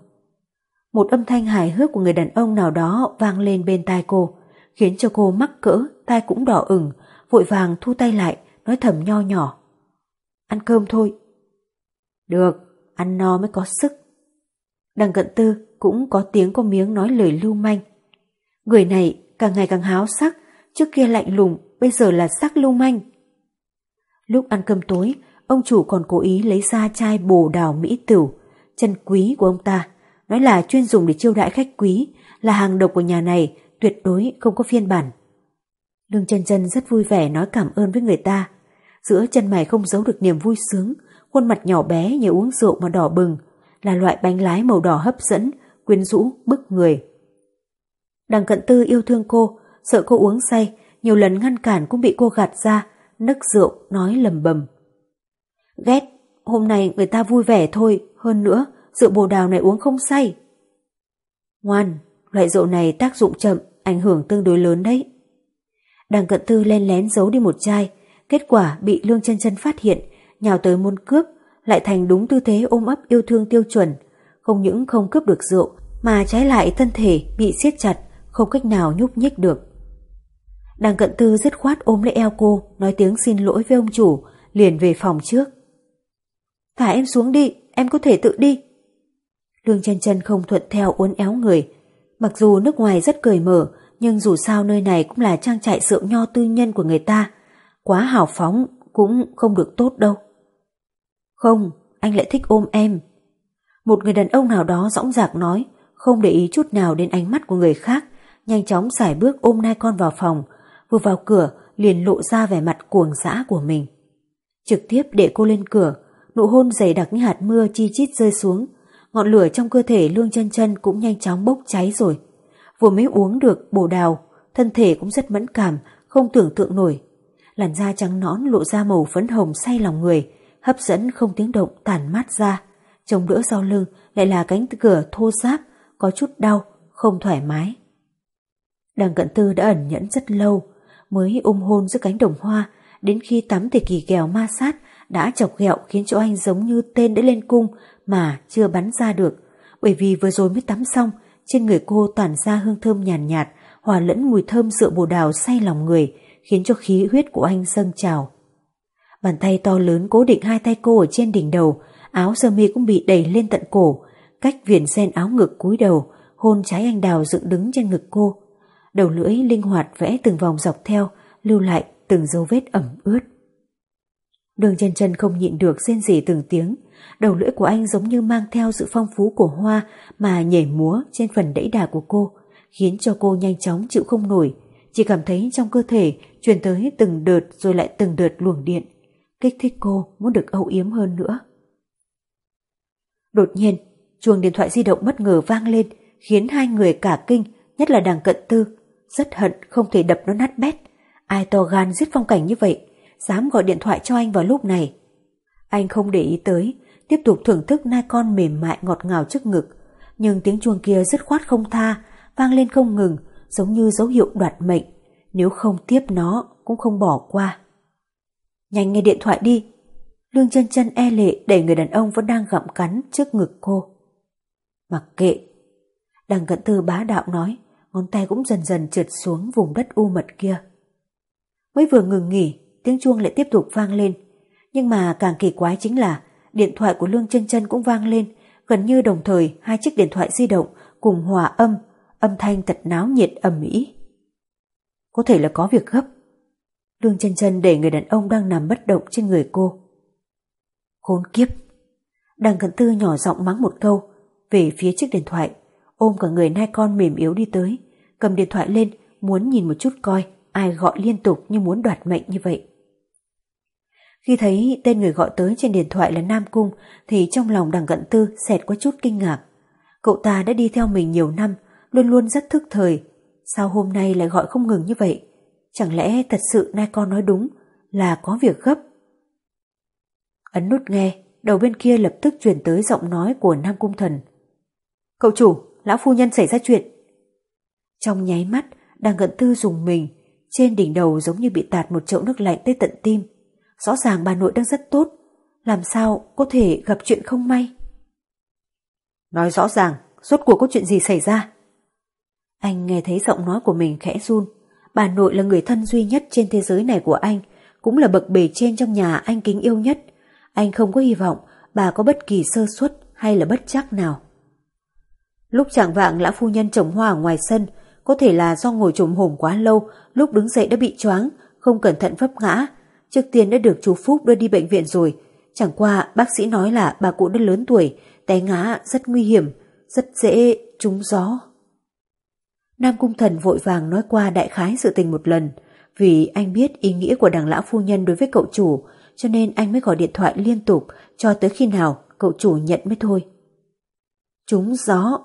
Một âm thanh hài hước của người đàn ông nào đó vang lên bên tai cô, khiến cho cô mắc cỡ, tai cũng đỏ ửng, vội vàng thu tay lại, nói thầm nho nhỏ. Ăn cơm thôi. Được, ăn no mới có sức. Đằng cận tư cũng có tiếng có miếng nói lời lưu manh. Người này càng ngày càng háo sắc, trước kia lạnh lùng, bây giờ là sắc lưu manh. Lúc ăn cơm tối, ông chủ còn cố ý lấy ra chai bồ đào mỹ tửu, chân quý của ông ta, nói là chuyên dùng để chiêu đãi khách quý, là hàng độc của nhà này, tuyệt đối không có phiên bản. Lương chân chân rất vui vẻ nói cảm ơn với người ta. Giữa chân mày không giấu được niềm vui sướng, khuôn mặt nhỏ bé như uống rượu mà đỏ bừng, là loại bánh lái màu đỏ hấp dẫn, quyến rũ, bức người. Đằng cận tư yêu thương cô, sợ cô uống say, nhiều lần ngăn cản cũng bị cô gạt ra, nức rượu, nói lầm bầm. Ghét, hôm nay người ta vui vẻ thôi, hơn nữa, rượu bồ đào này uống không say. Ngoan, loại rượu này tác dụng chậm, ảnh hưởng tương đối lớn đấy. Đằng cận tư len lén giấu đi một chai, kết quả bị Lương chân chân phát hiện, nhào tới muốn cướp, lại thành đúng tư thế ôm ấp yêu thương tiêu chuẩn. Không những không cướp được rượu, mà trái lại thân thể bị siết chặt, không cách nào nhúc nhích được. Đằng cận tư dứt khoát ôm lấy eo cô, nói tiếng xin lỗi với ông chủ, liền về phòng trước. Thả em xuống đi, em có thể tự đi. Lương chân chân không thuận theo uốn éo người. Mặc dù nước ngoài rất cởi mở, nhưng dù sao nơi này cũng là trang trại rượu nho tư nhân của người ta. Quá hào phóng cũng không được tốt đâu. Không, anh lại thích ôm em. Một người đàn ông nào đó dõng dạc nói, không để ý chút nào đến ánh mắt của người khác, nhanh chóng xài bước ôm nai con vào phòng, vừa vào cửa liền lộ ra vẻ mặt cuồng dã của mình. Trực tiếp để cô lên cửa, nụ hôn dày đặc như hạt mưa chi chít rơi xuống, ngọn lửa trong cơ thể lương chân chân cũng nhanh chóng bốc cháy rồi. Vừa mới uống được bồ đào, thân thể cũng rất mẫn cảm, không tưởng tượng nổi. Làn da trắng nõn lộ ra màu phấn hồng say lòng người, hấp dẫn không tiếng động tản mát ra. Trông đỡ sau lưng lại là cánh cửa thô ráp, có chút đau, không thoải mái. Đằng cận tư đã ẩn nhẫn rất lâu, mới ôm hôn giữa cánh đồng hoa, đến khi tắm thì kỳ kèo ma sát, đã chọc ghẹo khiến chỗ anh giống như tên đã lên cung mà chưa bắn ra được. Bởi vì vừa rồi mới tắm xong, trên người cô tản ra hương thơm nhàn nhạt, nhạt, hòa lẫn mùi thơm rượu bồ đào say lòng người, khiến cho khí huyết của anh dâng trào. Bàn tay to lớn cố định hai tay cô ở trên đỉnh đầu, áo sơ mi cũng bị đẩy lên tận cổ, cách viền sen áo ngực cúi đầu, hôn trái anh đào dựng đứng trên ngực cô. Đầu lưỡi linh hoạt vẽ từng vòng dọc theo, lưu lại từng dấu vết ẩm ướt. Đường chân chân không nhịn được rên rỉ từng tiếng, đầu lưỡi của anh giống như mang theo sự phong phú của hoa mà nhảy múa trên phần đẫy đà của cô, khiến cho cô nhanh chóng chịu không nổi, chỉ cảm thấy trong cơ thể truyền tới từng đợt rồi lại từng đợt luồng điện, kích thích cô muốn được âu yếm hơn nữa. Đột nhiên, chuông điện thoại di động bất ngờ vang lên, khiến hai người cả kinh, nhất là đằng cận tư, rất hận không thể đập nó nát bét. Ai to gan giết phong cảnh như vậy, dám gọi điện thoại cho anh vào lúc này. Anh không để ý tới, tiếp tục thưởng thức nai con mềm mại ngọt ngào trước ngực, nhưng tiếng chuông kia dứt khoát không tha, vang lên không ngừng, giống như dấu hiệu đoạt mệnh, nếu không tiếp nó cũng không bỏ qua. Nhanh nghe điện thoại đi. Lương chân chân e lệ đẩy người đàn ông vẫn đang gặm cắn trước ngực cô. Mặc kệ. Đằng cận tư bá đạo nói, ngón tay cũng dần dần trượt xuống vùng đất u mật kia. Mới vừa ngừng nghỉ, tiếng chuông lại tiếp tục vang lên. Nhưng mà càng kỳ quái chính là điện thoại của Lương chân chân cũng vang lên, gần như đồng thời hai chiếc điện thoại di động cùng hòa âm, âm thanh thật náo nhiệt ầm ĩ. Có thể là có việc gấp. Lương chân chân để người đàn ông đang nằm bất động trên người cô. Khốn kiếp! Đằng cận tư nhỏ giọng mắng một câu về phía chiếc điện thoại, ôm cả người nai con mềm yếu đi tới, cầm điện thoại lên muốn nhìn một chút coi ai gọi liên tục như muốn đoạt mệnh như vậy. Khi thấy tên người gọi tới trên điện thoại là Nam Cung thì trong lòng đằng cận tư xẹt qua chút kinh ngạc. Cậu ta đã đi theo mình nhiều năm, luôn luôn rất thức thời. Sao hôm nay lại gọi không ngừng như vậy? Chẳng lẽ thật sự nai con nói đúng là có việc gấp? Ấn nút nghe, đầu bên kia lập tức chuyển tới giọng nói của Nam Cung Thần. Cậu chủ, lão phu nhân xảy ra chuyện. Trong nháy mắt, đang cận tư dùng mình, trên đỉnh đầu giống như bị tạt một chậu nước lạnh tới tận tim. Rõ ràng bà nội đang rất tốt, làm sao có thể gặp chuyện không may? Nói rõ ràng, rốt cuộc có chuyện gì xảy ra? Anh nghe thấy giọng nói của mình khẽ run. Bà nội là người thân duy nhất trên thế giới này của anh, cũng là bậc bề trên trong nhà anh kính yêu nhất. Anh không có hy vọng bà có bất kỳ sơ suất hay là bất chắc nào. Lúc chẳng vạng lão phu nhân trồng hoa ở ngoài sân, có thể là do ngồi trồm hổm quá lâu, lúc đứng dậy đã bị choáng, không cẩn thận vấp ngã. Trước tiên đã được chú Phúc đưa đi bệnh viện rồi. Chẳng qua bác sĩ nói là bà cụ đã lớn tuổi, té ngã rất nguy hiểm, rất dễ trúng gió. Nam Cung Thần vội vàng nói qua đại khái sự tình một lần, vì anh biết ý nghĩa của đằng lão phu nhân đối với cậu chủ, cho nên anh mới gọi điện thoại liên tục cho tới khi nào cậu chủ nhận mới thôi. Trúng gió.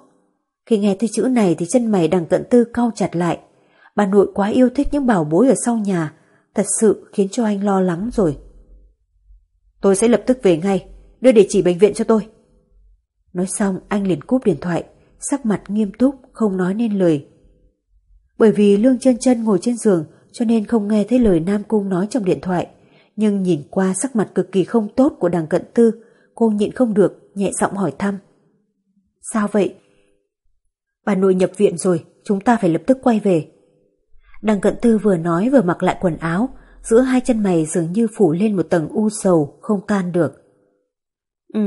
Khi nghe thấy chữ này thì chân mày đằng cận tư cau chặt lại. Bà nội quá yêu thích những bảo bối ở sau nhà, thật sự khiến cho anh lo lắng rồi. Tôi sẽ lập tức về ngay, đưa địa chỉ bệnh viện cho tôi. Nói xong anh liền cúp điện thoại, sắc mặt nghiêm túc, không nói nên lời. Bởi vì Lương chân chân ngồi trên giường cho nên không nghe thấy lời Nam Cung nói trong điện thoại. Nhưng nhìn qua sắc mặt cực kỳ không tốt của đằng cận tư, cô nhịn không được, nhẹ giọng hỏi thăm. Sao vậy? Bà nội nhập viện rồi, chúng ta phải lập tức quay về. Đằng cận tư vừa nói vừa mặc lại quần áo, giữa hai chân mày dường như phủ lên một tầng u sầu, không tan được. Ừ,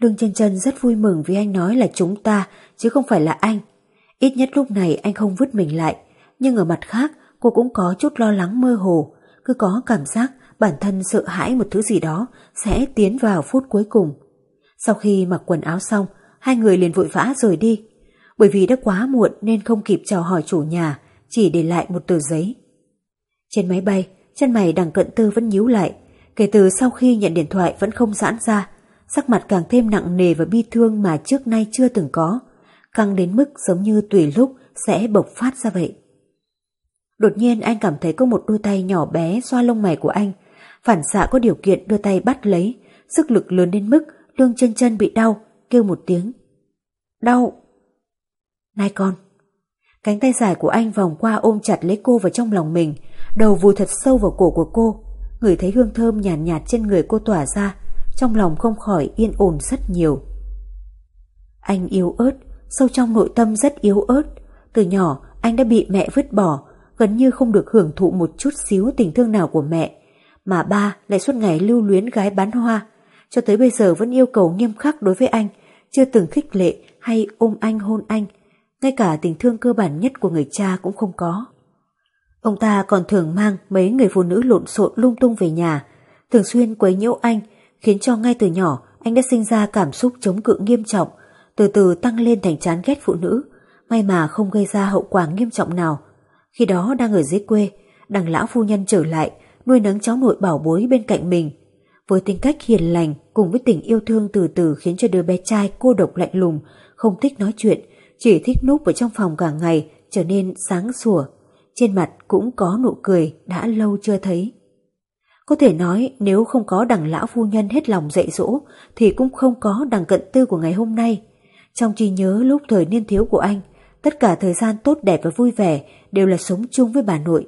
Lương chân chân rất vui mừng vì anh nói là chúng ta, chứ không phải là anh. Ít nhất lúc này anh không vứt mình lại, nhưng ở mặt khác cô cũng có chút lo lắng mơ hồ, cứ có cảm giác bản thân sợ hãi một thứ gì đó sẽ tiến vào phút cuối cùng. Sau khi mặc quần áo xong, hai người liền vội vã rời đi. Bởi vì đã quá muộn nên không kịp chào hỏi chủ nhà, chỉ để lại một tờ giấy. Trên máy bay, chân mày đằng cận tư vẫn nhíu lại, kể từ sau khi nhận điện thoại vẫn không giãn ra, sắc mặt càng thêm nặng nề và bi thương mà trước nay chưa từng có, căng đến mức giống như tùy lúc sẽ bộc phát ra vậy. Đột nhiên anh cảm thấy có một đôi tay nhỏ bé xoa lông mày của anh, phản xạ có điều kiện đưa tay bắt lấy, sức lực lớn đến mức lương chân chân bị đau, kêu một tiếng. Đau! Nai con! Cánh tay dài của anh vòng qua ôm chặt lấy cô vào trong lòng mình, đầu vùi thật sâu vào cổ của cô, người thấy hương thơm nhàn nhạt, nhạt trên người cô tỏa ra, trong lòng không khỏi yên ổn rất nhiều. Anh yếu ớt, sâu trong nội tâm rất yếu ớt. Từ nhỏ anh đã bị mẹ vứt bỏ, gần như không được hưởng thụ một chút xíu tình thương nào của mẹ. Mà ba lại suốt ngày lưu luyến gái bán hoa, cho tới bây giờ vẫn yêu cầu nghiêm khắc đối với anh, chưa từng khích lệ hay ôm anh hôn anh, ngay cả tình thương cơ bản nhất của người cha cũng không có. Ông ta còn thường mang mấy người phụ nữ lộn xộn lung tung về nhà, thường xuyên quấy nhiễu anh, khiến cho ngay từ nhỏ anh đã sinh ra cảm xúc chống cự nghiêm trọng, từ từ tăng lên thành chán ghét phụ nữ, may mà không gây ra hậu quả nghiêm trọng nào. Khi đó đang ở dưới quê, đằng lão phu nhân trở lại, nuôi nấng cháu nội bảo bối bên cạnh mình. Với tính cách hiền lành cùng với tình yêu thương từ từ khiến cho đứa bé trai cô độc lạnh lùng, không thích nói chuyện, chỉ thích núp ở trong phòng cả ngày, trở nên sáng sủa. Trên mặt cũng có nụ cười đã lâu chưa thấy. Có thể nói nếu không có đằng lão phu nhân hết lòng dạy dỗ thì cũng không có đằng cận tư của ngày hôm nay. Trong trí nhớ lúc thời niên thiếu của anh, tất cả thời gian tốt đẹp và vui vẻ đều là sống chung với bà nội.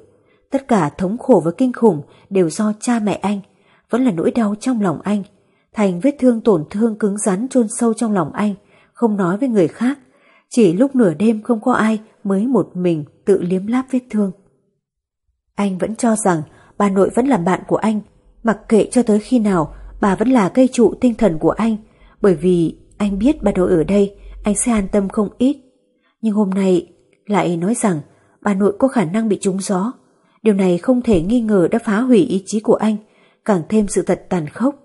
Tất cả thống khổ và kinh khủng đều do cha mẹ anh, vẫn là nỗi đau trong lòng anh. Thành vết thương tổn thương cứng rắn chôn sâu trong lòng anh, không nói với người khác. Chỉ lúc nửa đêm không có ai mới một mình tự liếm láp vết thương. Anh vẫn cho rằng bà nội vẫn là bạn của anh, mặc kệ cho tới khi nào bà vẫn là cây trụ tinh thần của anh, bởi vì anh biết bà nội ở đây, anh sẽ an tâm không ít. Nhưng hôm nay lại nói rằng bà nội có khả năng bị trúng gió. Điều này không thể nghi ngờ đã phá hủy ý chí của anh, càng thêm sự thật tàn khốc.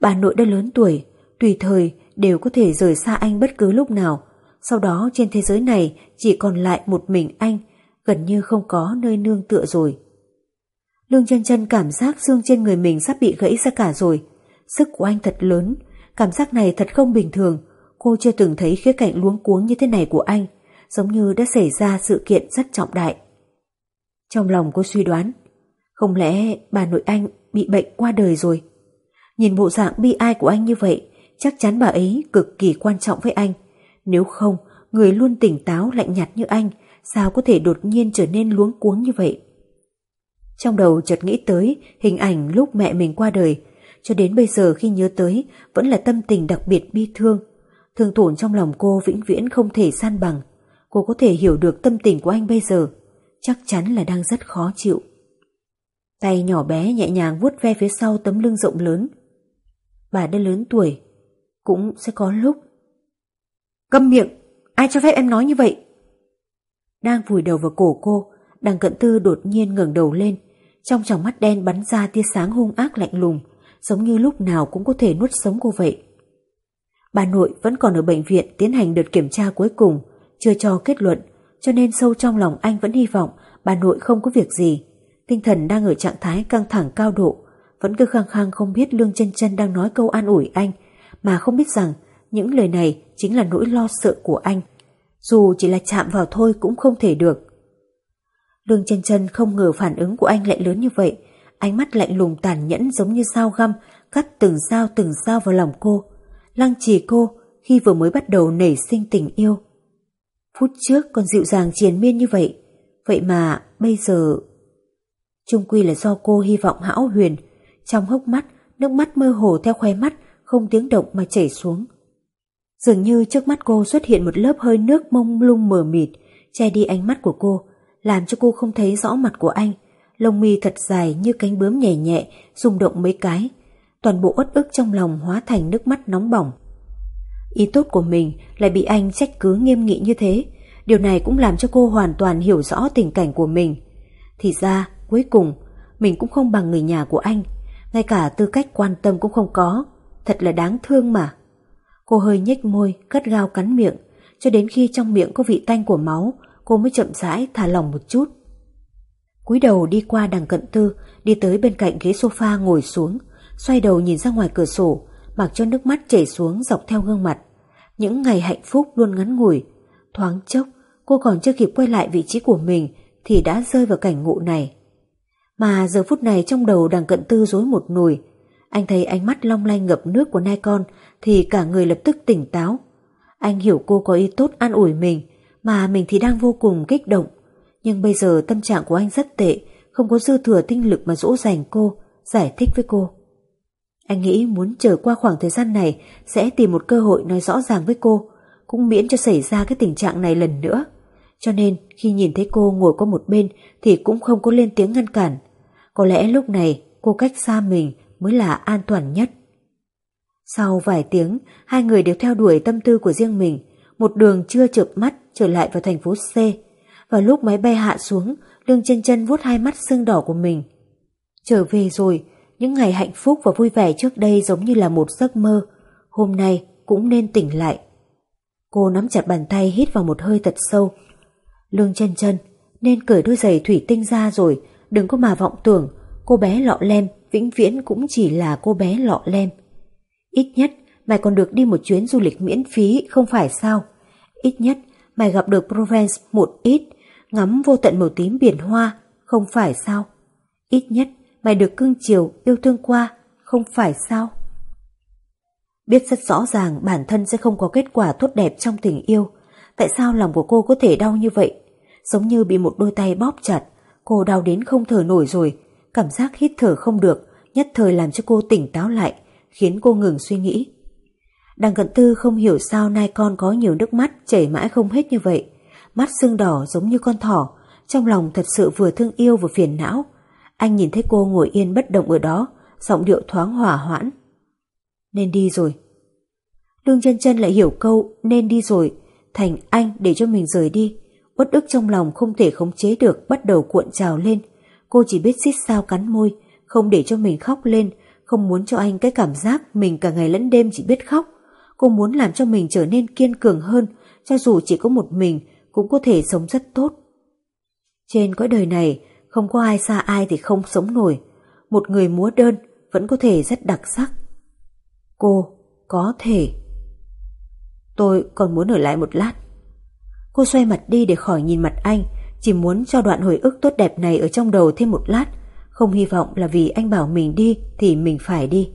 Bà nội đã lớn tuổi, tùy thời đều có thể rời xa anh bất cứ lúc nào. Sau đó trên thế giới này chỉ còn lại một mình anh, gần như không có nơi nương tựa rồi. Lương chân chân cảm giác xương trên người mình sắp bị gãy ra cả rồi. Sức của anh thật lớn, cảm giác này thật không bình thường. Cô chưa từng thấy khía cạnh luống cuống như thế này của anh, giống như đã xảy ra sự kiện rất trọng đại. Trong lòng cô suy đoán, không lẽ bà nội anh bị bệnh qua đời rồi? Nhìn bộ dạng bi ai của anh như vậy, chắc chắn bà ấy cực kỳ quan trọng với anh. Nếu không, người luôn tỉnh táo lạnh nhạt như anh, sao có thể đột nhiên trở nên luống cuống như vậy? Trong đầu chợt nghĩ tới hình ảnh lúc mẹ mình qua đời, cho đến bây giờ khi nhớ tới vẫn là tâm tình đặc biệt bi thương. Thương tổn trong lòng cô vĩnh viễn không thể san bằng. Cô có thể hiểu được tâm tình của anh bây giờ, chắc chắn là đang rất khó chịu. Tay nhỏ bé nhẹ nhàng vuốt ve phía sau tấm lưng rộng lớn. Bà đã lớn tuổi, cũng sẽ có lúc. Câm miệng, ai cho phép em nói như vậy? Đang vùi đầu vào cổ cô, đằng cận tư đột nhiên ngẩng đầu lên, trong tròng mắt đen bắn ra tia sáng hung ác lạnh lùng, giống như lúc nào cũng có thể nuốt sống cô vậy. Bà nội vẫn còn ở bệnh viện tiến hành đợt kiểm tra cuối cùng, chưa cho kết luận, cho nên sâu trong lòng anh vẫn hy vọng bà nội không có việc gì. Tinh thần đang ở trạng thái căng thẳng cao độ, vẫn cứ khăng khăng không biết Lương chân chân đang nói câu an ủi anh, mà không biết rằng những lời này chính là nỗi lo sợ của anh. Dù chỉ là chạm vào thôi cũng không thể được. Lương chân chân không ngờ phản ứng của anh lại lớn như vậy, ánh mắt lạnh lùng tàn nhẫn giống như dao găm, cắt từng dao từng dao vào lòng cô, lăng trì cô khi vừa mới bắt đầu nảy sinh tình yêu. Phút trước còn dịu dàng triền miên như vậy, vậy mà bây giờ... Trung quy là do cô hy vọng hão huyền, trong hốc mắt, nước mắt mơ hồ theo khoe mắt, không tiếng động mà chảy xuống. Dường như trước mắt cô xuất hiện một lớp hơi nước mông lung mờ mịt, che đi ánh mắt của cô, làm cho cô không thấy rõ mặt của anh. Lông mi thật dài như cánh bướm nhẹ nhẹ, rung động mấy cái. Toàn bộ uất ức trong lòng hóa thành nước mắt nóng bỏng. Ý tốt của mình lại bị anh trách cứ nghiêm nghị như thế. Điều này cũng làm cho cô hoàn toàn hiểu rõ tình cảnh của mình. Thì ra, cuối cùng, mình cũng không bằng người nhà của anh. Ngay cả tư cách quan tâm cũng không có. Thật là đáng thương mà. Cô hơi nhếch môi, cất gao cắn miệng, cho đến khi trong miệng có vị tanh của máu, cô mới chậm rãi thả lòng một chút. cúi đầu đi qua đằng cận tư, đi tới bên cạnh ghế sofa ngồi xuống, xoay đầu nhìn ra ngoài cửa sổ, mặc cho nước mắt chảy xuống dọc theo gương mặt. Những ngày hạnh phúc luôn ngắn ngủi. Thoáng chốc, cô còn chưa kịp quay lại vị trí của mình thì đã rơi vào cảnh ngộ này. Mà giờ phút này trong đầu đằng cận tư rối một nùi. Anh thấy ánh mắt long lanh ngập nước của nai con thì cả người lập tức tỉnh táo. Anh hiểu cô có ý tốt an ủi mình, mà mình thì đang vô cùng kích động. Nhưng bây giờ tâm trạng của anh rất tệ, không có dư thừa tinh lực mà dỗ dành cô, giải thích với cô. Anh nghĩ muốn chờ qua khoảng thời gian này sẽ tìm một cơ hội nói rõ ràng với cô, cũng miễn cho xảy ra cái tình trạng này lần nữa. Cho nên khi nhìn thấy cô ngồi qua một bên thì cũng không có lên tiếng ngăn cản. Có lẽ lúc này cô cách xa mình mới là an toàn nhất. Sau vài tiếng, hai người đều theo đuổi tâm tư của riêng mình, một đường chưa chợp mắt trở lại vào thành phố C. Vào lúc máy bay hạ xuống, Lương chân chân vuốt hai mắt sưng đỏ của mình. Trở về rồi, những ngày hạnh phúc và vui vẻ trước đây giống như là một giấc mơ, hôm nay cũng nên tỉnh lại. Cô nắm chặt bàn tay hít vào một hơi thật sâu. Lương chân chân, nên cởi đôi giày thủy tinh ra rồi, đừng có mà vọng tưởng, cô bé lọ lem vĩnh viễn cũng chỉ là cô bé lọ lem. Ít nhất mày còn được đi một chuyến du lịch miễn phí không phải sao? Ít nhất mày gặp được Provence một ít, ngắm vô tận màu tím biển hoa, không phải sao? Ít nhất mày được cưng chiều yêu thương qua, không phải sao? Biết rất rõ ràng bản thân sẽ không có kết quả tốt đẹp trong tình yêu, tại sao lòng của cô có thể đau như vậy? Giống như bị một đôi tay bóp chặt, cô đau đến không thở nổi rồi, cảm giác hít thở không được, nhất thời làm cho cô tỉnh táo lại, khiến cô ngừng suy nghĩ. Đằng cận tư không hiểu sao nay con có nhiều nước mắt chảy mãi không hết như vậy. Mắt sưng đỏ giống như con thỏ, trong lòng thật sự vừa thương yêu vừa phiền não. Anh nhìn thấy cô ngồi yên bất động ở đó, giọng điệu thoáng hỏa hoãn. Nên đi rồi. Lương chân chân lại hiểu câu nên đi rồi, thành anh để cho mình rời đi. Uất ức trong lòng không thể khống chế được bắt đầu cuộn trào lên. Cô chỉ biết xít sao cắn môi, không để cho mình khóc lên, không muốn cho anh cái cảm giác mình cả ngày lẫn đêm chỉ biết khóc. Cô muốn làm cho mình trở nên kiên cường hơn, cho dù chỉ có một mình cũng có thể sống rất tốt. Trên cõi đời này, không có ai xa ai thì không sống nổi. Một người múa đơn vẫn có thể rất đặc sắc. Cô có thể. Tôi còn muốn ở lại một lát. Cô xoay mặt đi để khỏi nhìn mặt anh, chỉ muốn cho đoạn hồi ức tốt đẹp này ở trong đầu thêm một lát, không hy vọng là vì anh bảo mình đi thì mình phải đi.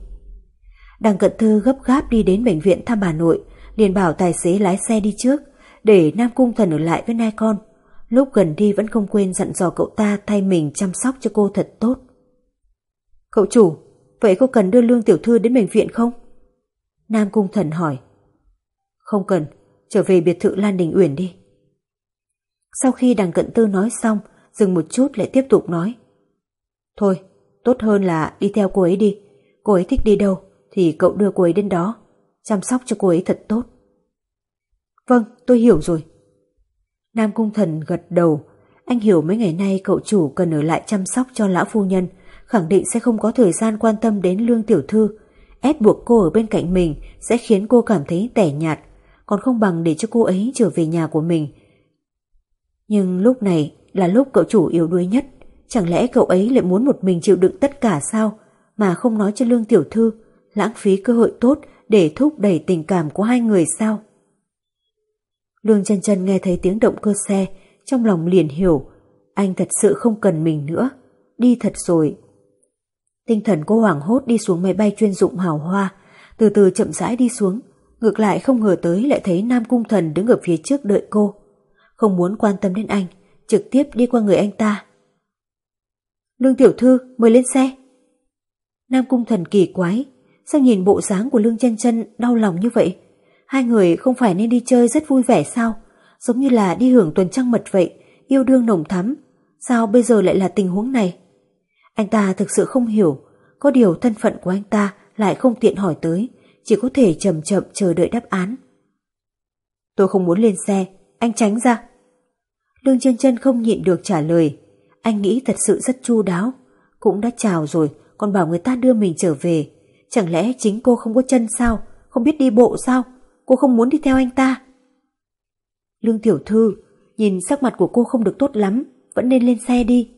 Đằng cận thư gấp gáp đi đến bệnh viện thăm bà nội, liền bảo tài xế lái xe đi trước, để Nam Cung Thần ở lại với nai con. Lúc gần đi vẫn không quên dặn dò cậu ta thay mình chăm sóc cho cô thật tốt. Cậu chủ, vậy cô cần đưa Lương Tiểu Thư đến bệnh viện không? Nam Cung Thần hỏi. Không cần, trở về biệt thự Lan Đình Uyển đi. Sau khi đằng cận tư nói xong, dừng một chút lại tiếp tục nói. Thôi, tốt hơn là đi theo cô ấy đi. Cô ấy thích đi đâu thì cậu đưa cô ấy đến đó. Chăm sóc cho cô ấy thật tốt. Vâng, tôi hiểu rồi. Nam Cung Thần gật đầu. Anh hiểu mấy ngày nay cậu chủ cần ở lại chăm sóc cho lão phu nhân, khẳng định sẽ không có thời gian quan tâm đến lương tiểu thư. Ép buộc cô ở bên cạnh mình sẽ khiến cô cảm thấy tẻ nhạt, còn không bằng để cho cô ấy trở về nhà của mình. Nhưng lúc này là lúc cậu chủ yếu đuối nhất. Chẳng lẽ cậu ấy lại muốn một mình chịu đựng tất cả sao mà không nói cho lương tiểu thư, lãng phí cơ hội tốt để thúc đẩy tình cảm của hai người sao? Lương chân chân nghe thấy tiếng động cơ xe, trong lòng liền hiểu, anh thật sự không cần mình nữa, đi thật rồi. Tinh thần cô hoảng hốt đi xuống máy bay chuyên dụng hào hoa, từ từ chậm rãi đi xuống, ngược lại không ngờ tới lại thấy Nam Cung Thần đứng ở phía trước đợi cô. Không muốn quan tâm đến anh, trực tiếp đi qua người anh ta. Lương Tiểu Thư, mời lên xe. Nam Cung Thần kỳ quái, sao nhìn bộ dáng của Lương chân chân đau lòng như vậy? Hai người không phải nên đi chơi rất vui vẻ sao? Giống như là đi hưởng tuần trăng mật vậy, yêu đương nồng thắm. Sao bây giờ lại là tình huống này? Anh ta thực sự không hiểu, có điều thân phận của anh ta lại không tiện hỏi tới, chỉ có thể chậm chậm chờ đợi đáp án. Tôi không muốn lên xe, anh tránh ra. Lương chân chân không nhịn được trả lời, anh nghĩ thật sự rất chu đáo. Cũng đã chào rồi, còn bảo người ta đưa mình trở về. Chẳng lẽ chính cô không có chân sao, không biết đi bộ sao? cô không muốn đi theo anh ta. Lương Tiểu Thư, nhìn sắc mặt của cô không được tốt lắm, vẫn nên lên xe đi.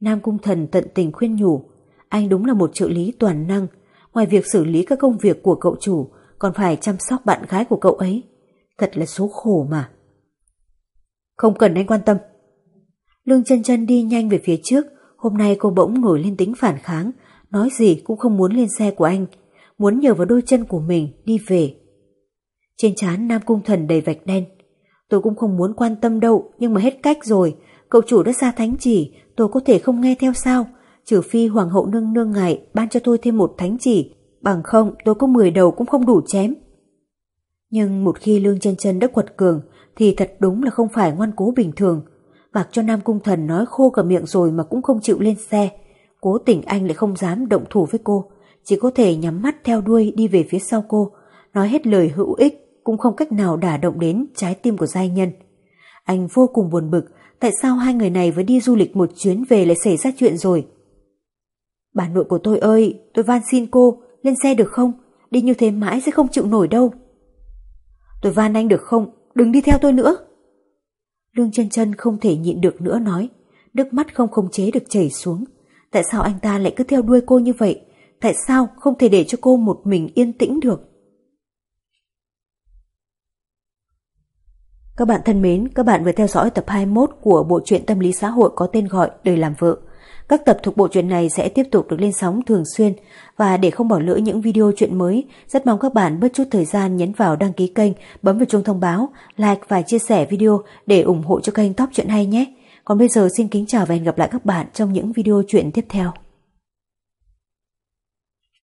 Nam Cung Thần tận tình khuyên nhủ, anh đúng là một trợ lý toàn năng, ngoài việc xử lý các công việc của cậu chủ, còn phải chăm sóc bạn gái của cậu ấy. Thật là số khổ mà. Không cần anh quan tâm. Lương chân chân đi nhanh về phía trước, hôm nay cô bỗng nổi lên tính phản kháng, nói gì cũng không muốn lên xe của anh, muốn nhờ vào đôi chân của mình đi về. Trên trán Nam Cung Thần đầy vạch đen. Tôi cũng không muốn quan tâm đâu, nhưng mà hết cách rồi. Cậu chủ đã ra thánh chỉ, tôi có thể không nghe theo sao? Trừ phi Hoàng hậu nương nương ngài ban cho tôi thêm một thánh chỉ, bằng không tôi có 10 đầu cũng không đủ chém. Nhưng một khi Lương chân chân đã quật cường, thì thật đúng là không phải ngoan cố bình thường. Mặc cho Nam Cung Thần nói khô cả miệng rồi mà cũng không chịu lên xe. Cố tình anh lại không dám động thủ với cô, chỉ có thể nhắm mắt theo đuôi đi về phía sau cô, nói hết lời hữu ích cũng không cách nào đả động đến trái tim của giai nhân. Anh vô cùng buồn bực, tại sao hai người này vừa đi du lịch một chuyến về lại xảy ra chuyện rồi? Bà nội của tôi ơi, tôi van xin cô, lên xe được không? Đi như thế mãi sẽ không chịu nổi đâu. Tôi van anh được không? Đừng đi theo tôi nữa. Lương chân chân không thể nhịn được nữa nói, nước mắt không khống chế được chảy xuống. Tại sao anh ta lại cứ theo đuôi cô như vậy? Tại sao không thể để cho cô một mình yên tĩnh được? Các bạn thân mến, các bạn vừa theo dõi tập 21 của bộ truyện tâm lý xã hội có tên gọi Đời làm vợ. Các tập thuộc bộ truyện này sẽ tiếp tục được lên sóng thường xuyên và để không bỏ lỡ những video truyện mới, rất mong các bạn bớt chút thời gian nhấn vào đăng ký kênh, bấm vào chuông thông báo, like và chia sẻ video để ủng hộ cho kênh Top Truyện Hay nhé. Còn bây giờ xin kính chào và hẹn gặp lại các bạn trong những video truyện tiếp theo.